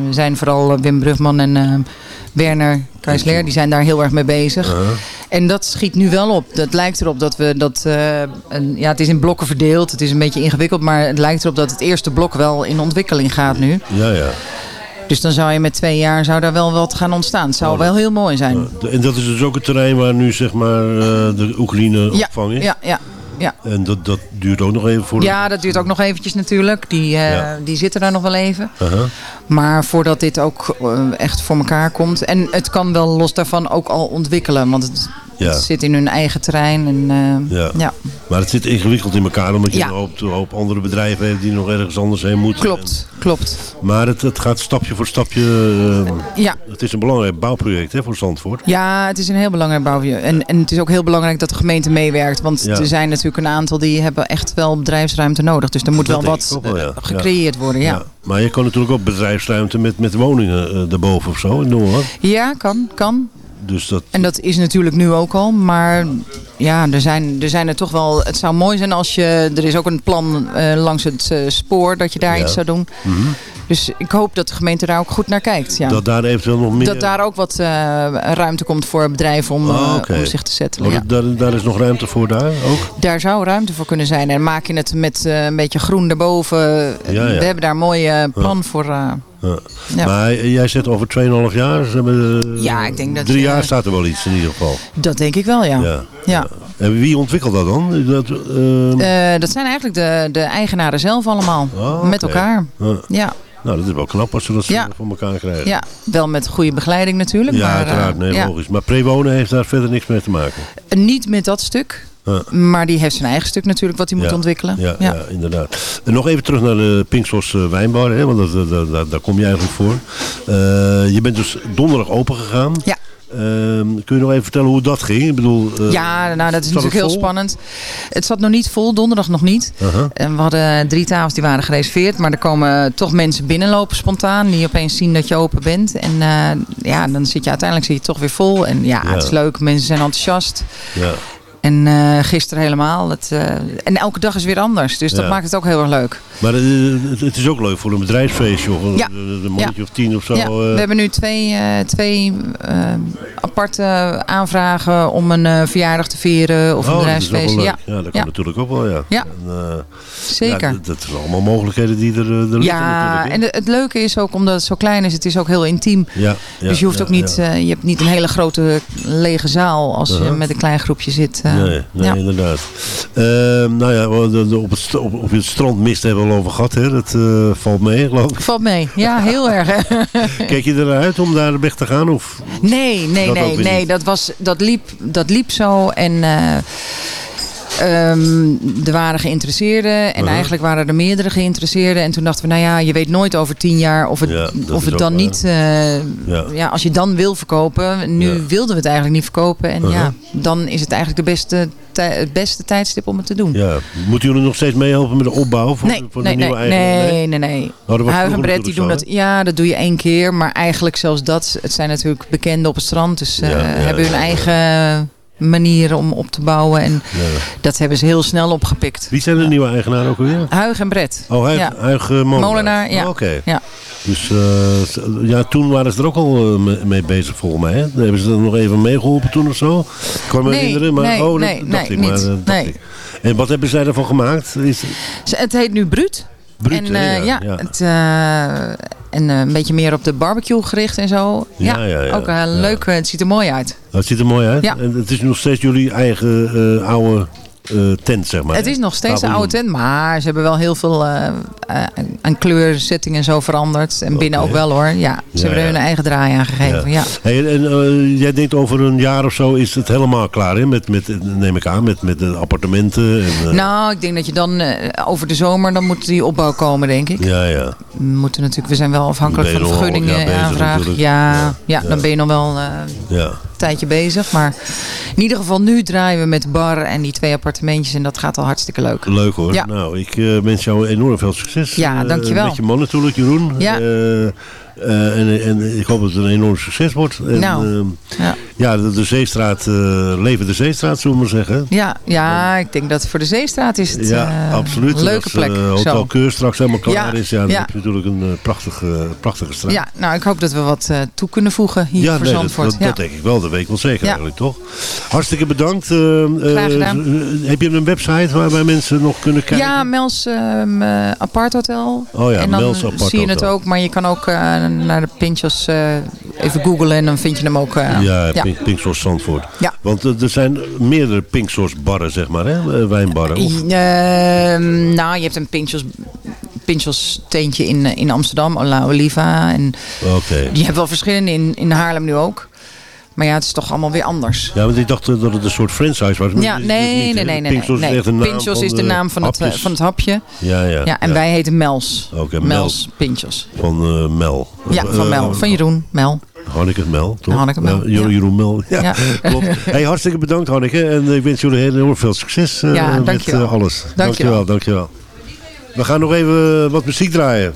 zijn vooral Wim Brugman en Werner Keisler, die zijn daar heel erg mee bezig. Uh-huh. En dat schiet nu wel op. Dat lijkt erop dat we dat. eh, een, ja, het is in blokken verdeeld. Het is een beetje ingewikkeld. Maar het lijkt erop dat het eerste blok wel in ontwikkeling gaat nu. Ja, ja. Dus dan zou je met twee jaar zou daar wel wat gaan ontstaan. Het zou wel heel mooi zijn. De- En dat is dus ook het terrein waar nu zeg maar eh, de Oekraïne opvang is? ja, ja, ja. En dat, dat duurt ook nog even voor... Ja, dat duurt ook nog eventjes natuurlijk. Die, eh, Ja. die zitten daar nog wel even. Maar voordat dit ook eh, echt voor elkaar komt. En het kan wel los daarvan ook al ontwikkelen. Want het, Ja. het zit in hun eigen terrein. En, eh, Ja. ja. Maar het zit ingewikkeld in elkaar, omdat je Ja. een, hoop, een hoop andere bedrijven hebt die nog ergens anders heen moeten. Klopt, klopt. Maar het, het gaat stapje voor stapje. eh, Ja. Het is een belangrijk bouwproject hè, voor Zandvoort. Ja, het is een heel belangrijk bouwje. En, en het is ook heel belangrijk dat de gemeente meewerkt. Want er zijn natuurlijk een aantal die hebben echt wel bedrijfsruimte nodig. Dus er moet Dat wel wat wel, eh, gecreëerd worden. Ja. Maar je kan natuurlijk ook bedrijfsruimte met, met woningen eh, daarboven of zo. Noem maar wat. ja, kan, kan. Dus dat, En dat is natuurlijk nu ook al. Maar ja, er zijn er, zijn er toch wel... Het zou mooi zijn als je... Er is ook een plan eh, langs het eh, spoor dat je daar Ja. iets zou doen. Mhm. Dus ik hoop dat de gemeente daar ook goed naar kijkt. Ja. dat daar eventueel nog meer... Dat daar ook wat eh, ruimte komt voor bedrijven om, om zich te settelen. Oh, ja. dat- daar, daar is nog ruimte voor daar ook? Daar zou ruimte voor kunnen zijn. En maak je het met een beetje groen daarboven. Ja. We hebben daar een mooi plan voor. Ja. Ja. Maar jij zet over 2,5 jaar. Eh, Ja, ik denk dat Drie jaar staat er wel iets in ieder geval. dat denk ik wel, ja. Ja. ja. En wie ontwikkelt dat dan? Dat, ehm, Eh, dat zijn eigenlijk de, de eigenaren zelf allemaal. Oh, Met elkaar. Ja. Nou, dat is wel knap als ze dat Ja. voor elkaar krijgen. ja, wel met goede begeleiding natuurlijk. Ja, maar, uiteraard. eh, Nee, logisch. Maar prewonen heeft daar verder niks mee te maken. Niet met dat stuk. Maar die heeft zijn eigen stuk natuurlijk wat hij moet ontwikkelen. Ja, ja. inderdaad. En nog even terug naar de Pinksos eh, wijnbar, hè, want dat, dat, dat- daar- kom je eigenlijk voor. Eh, je bent dus donderdag open gegaan. Ja. Ehm, kun je nog even vertellen hoe dat ging? Ik bedoel, eh, Ja, nou dat is natuurlijk heel spannend. Het zat nog niet vol, donderdag nog niet. Aha. En we hadden drie tafels die waren gereserveerd. Maar er komen toch mensen binnenlopen spontaan. Die opeens zien dat je open bent. En ja, dan zit je uiteindelijk zit je toch weer vol. En ja, Ja. het is leuk. Mensen zijn enthousiast. Ja. En eh, gisteren helemaal. Het, eh, en elke dag is weer anders. Dus dat Ja. maakt het ook heel erg leuk. Maar het, het is ook leuk voor een bedrijfsfeestje of een, Ja. een mannetje Ja. of tien of zo. ja, eh. we hebben nu twee, twee apart eh, aanvragen om een verjaardag te vieren of een Oh, dat is wel bedrijfsfeest. leuk. Ja, Ja, dat kan natuurlijk ook wel, ja. Ja. En, Zeker. dat, zijn allemaal mogelijkheden die er, er liggen Ja, en het leuke is ook, omdat het zo klein is, het is ook heel intiem. Ja, dus je hoeft ook niet, je hebt niet een hele grote lege zaal als je Uh-huh. met een klein groepje zit. Eh. Nee, nee ja. inderdaad. Ehm, nou ja, op, het, op, op het strand mist hebben we al over gehad. Hè. Dat eh, valt mee, geloof ik. Valt mee. Ja, (laughs) heel erg. hè. (laughs) Kijk je eruit om daar weg te gaan? Of? Nee, nee, nee, nee. niet. Dat, was, dat, liep, dat liep zo. En ehm, er waren geïnteresseerden. En Uh-huh. eigenlijk waren er meerdere geïnteresseerden. En toen dachten we, nou ja, je weet nooit over tien jaar of het, Ja, of het dan waar. niet... eh, Ja. ja. als je dan wil verkopen. Nu Ja. wilden we het eigenlijk niet verkopen. En Uh-huh. ja, dan is het eigenlijk de beste, het beste tijdstip om het te doen. Ja. Moeten jullie nog steeds meehelpen met de opbouw voor, Nee, voor nee, de nee, nieuwe nee, nee, nee. Oh, Huig en vroeger Brett die doen dat. Ja, dat doe je één keer. Maar eigenlijk zelfs dat. Het zijn natuurlijk bekenden op het strand. Dus Ja, ja, hebben hun eigen manieren om op te bouwen. En Ja. dat hebben ze heel snel opgepikt. Wie zijn de nieuwe eigenaren ook alweer? Huig en Brett. Oh, Huig, Ja. Huig eh, Molenaar. Molenaar, ja. Oh, Oké. Ja. Dus eh, ja, toen waren ze er ook al eh, me- mee bezig volgens mij. Hè? Hebben ze er nog even meegeholpen toen of zo? Ik me Nee, herinneren. Maar, nee, oh, dat nee, dacht nee, ik. Maar, dacht ik. En wat hebben zij ervan gemaakt? Is, Het heet nu Bruut. Bruut, en, hè? eh, Ja. Het, eh, en eh, een beetje meer op de barbecue gericht en zo. Ja, Ja, ja, ook leuk. Het ziet er mooi uit. dat ziet er mooi uit. Ja. En het is nog steeds jullie eigen oude tent, zeg maar. Het is nog steeds een oude tent, maar ze hebben wel heel veel eh, eh, aan kleurzetting en zo veranderd. En binnen ook wel hoor. Ja, ze Ja, hebben hun eigen draai aan gegeven. Ja. Hey, en eh, jij denkt over een jaar of zo is het helemaal klaar, hè? Met, met, neem ik aan, met, met de appartementen. En, eh, Nou, ik denk dat je dan eh, over de zomer, dan moet die opbouw komen, denk ik. ja, ja. We moeten natuurlijk, we zijn wel afhankelijk van de vergunningen aanvraag. Ja, Ja, ja, ja. dan ben je nog wel eh, ja. Tijdje bezig. Maar in ieder geval nu draaien we met bar en die twee appartementjes. En dat gaat al hartstikke leuk. Leuk hoor. Ja. Nou, ik eh, wens jou enorm veel succes. Ja, Eh, dankjewel. met je man natuurlijk, Jeroen. Ja. Eh, en, en ik hoop dat het een enorm succes wordt. En, Nou, ehm, ja. Ja, de, de Zeestraat, eh leven de Zeestraat, zullen we maar zeggen. Ja, ja, ik denk dat voor de Zeestraat is het Ja, eh, absoluut. een leuke Als, plek. eh, Hotel Zo. Keur straks helemaal klaar Ja, is. Ja, dan ja. heb je natuurlijk een prachtige, prachtige straat. Ja, nou ik hoop dat we wat toe kunnen voegen hier Ja, voor nee, Zandvoort. dat, ja. dat denk ik wel. Dat weet ik wel zeker eigenlijk, toch? Hartstikke bedankt. Graag gedaan. heb je een website waarbij mensen nog kunnen kijken? Ja, Mels ehm, eh, Apart Hotel. Oh ja, en dan Mels Apart zie je het Hotel. ook, maar je kan ook naar de Pinchos even googlen en dan vind je hem ook. ja, ja. Pink, Pink Sauce Zandvoort. Ja. Want eh, er zijn meerdere Pink Sauce barren, zeg maar, hè? eh, wijnbarren. Of- Ehm, nou, je hebt een Pinchos, Pinchos teentje in, eh, in Amsterdam, La Oliva. En Oké. je hebt wel verschillende in, in Haarlem nu ook. Maar ja, het is toch allemaal weer anders. Ja, want ik dacht dat het een soort franchise was. maar Ja, het nee, niet, nee, nee, nee. Is Pinchos is de naam van het, van het hapje. Ja, ja. Ja, en ja. wij heten Mels. Oké, Mel. Mels Pinchos. Van Mel. Ja, van Mel. Van Jeroen. Mel. Hanneke Mel, toch? Hanneke Mel, Ja, Jeroen, Mel. Ja, Ja. (laughs) klopt. Hey, hartstikke bedankt, Hanneke. En ik wens jullie heel, heel veel succes eh, met eh, alles. Dankjewel. dankjewel. Dankjewel. We gaan nog even wat muziek draaien.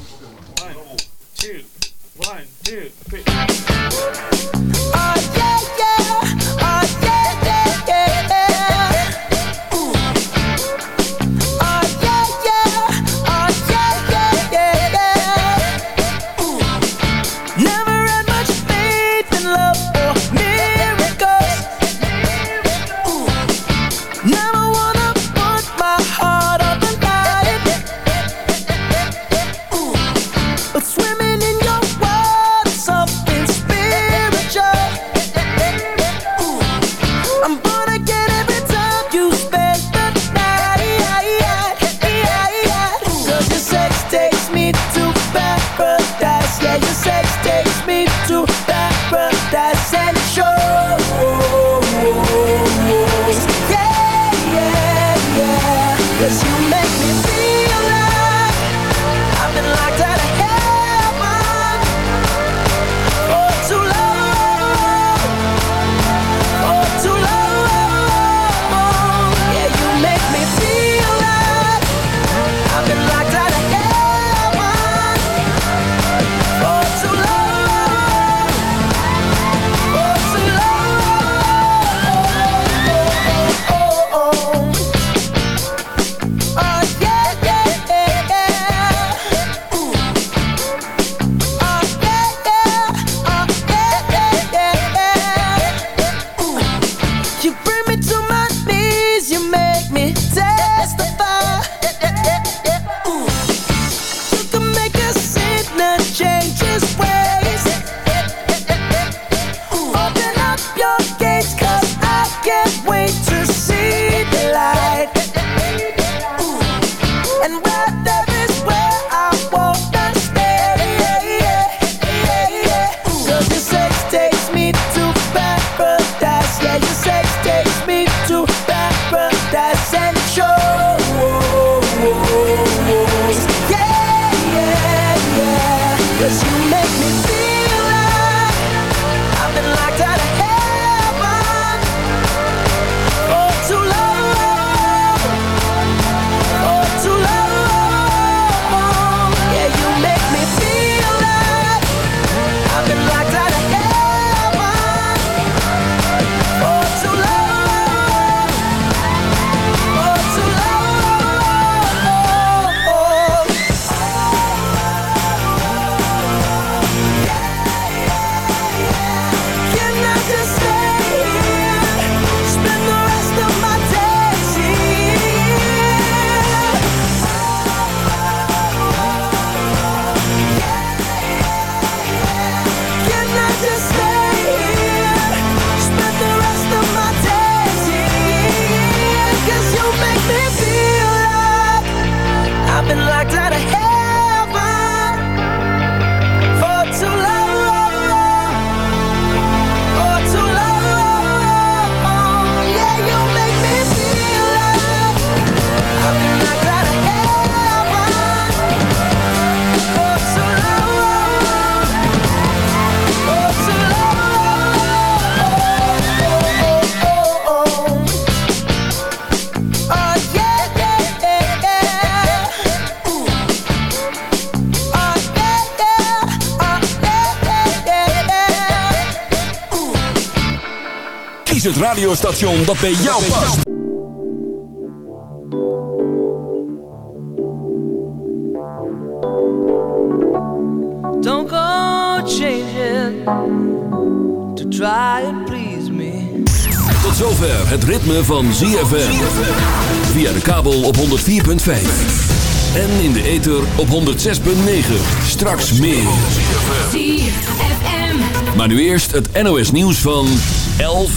Radiostation dat bij jou past. Don't go changing to try and please me. Tot zover het ritme van ZFM. Via de kabel op 104.5. En in de ether op 106.9. Straks meer. ZFM. Maar nu eerst het NOS nieuws van 11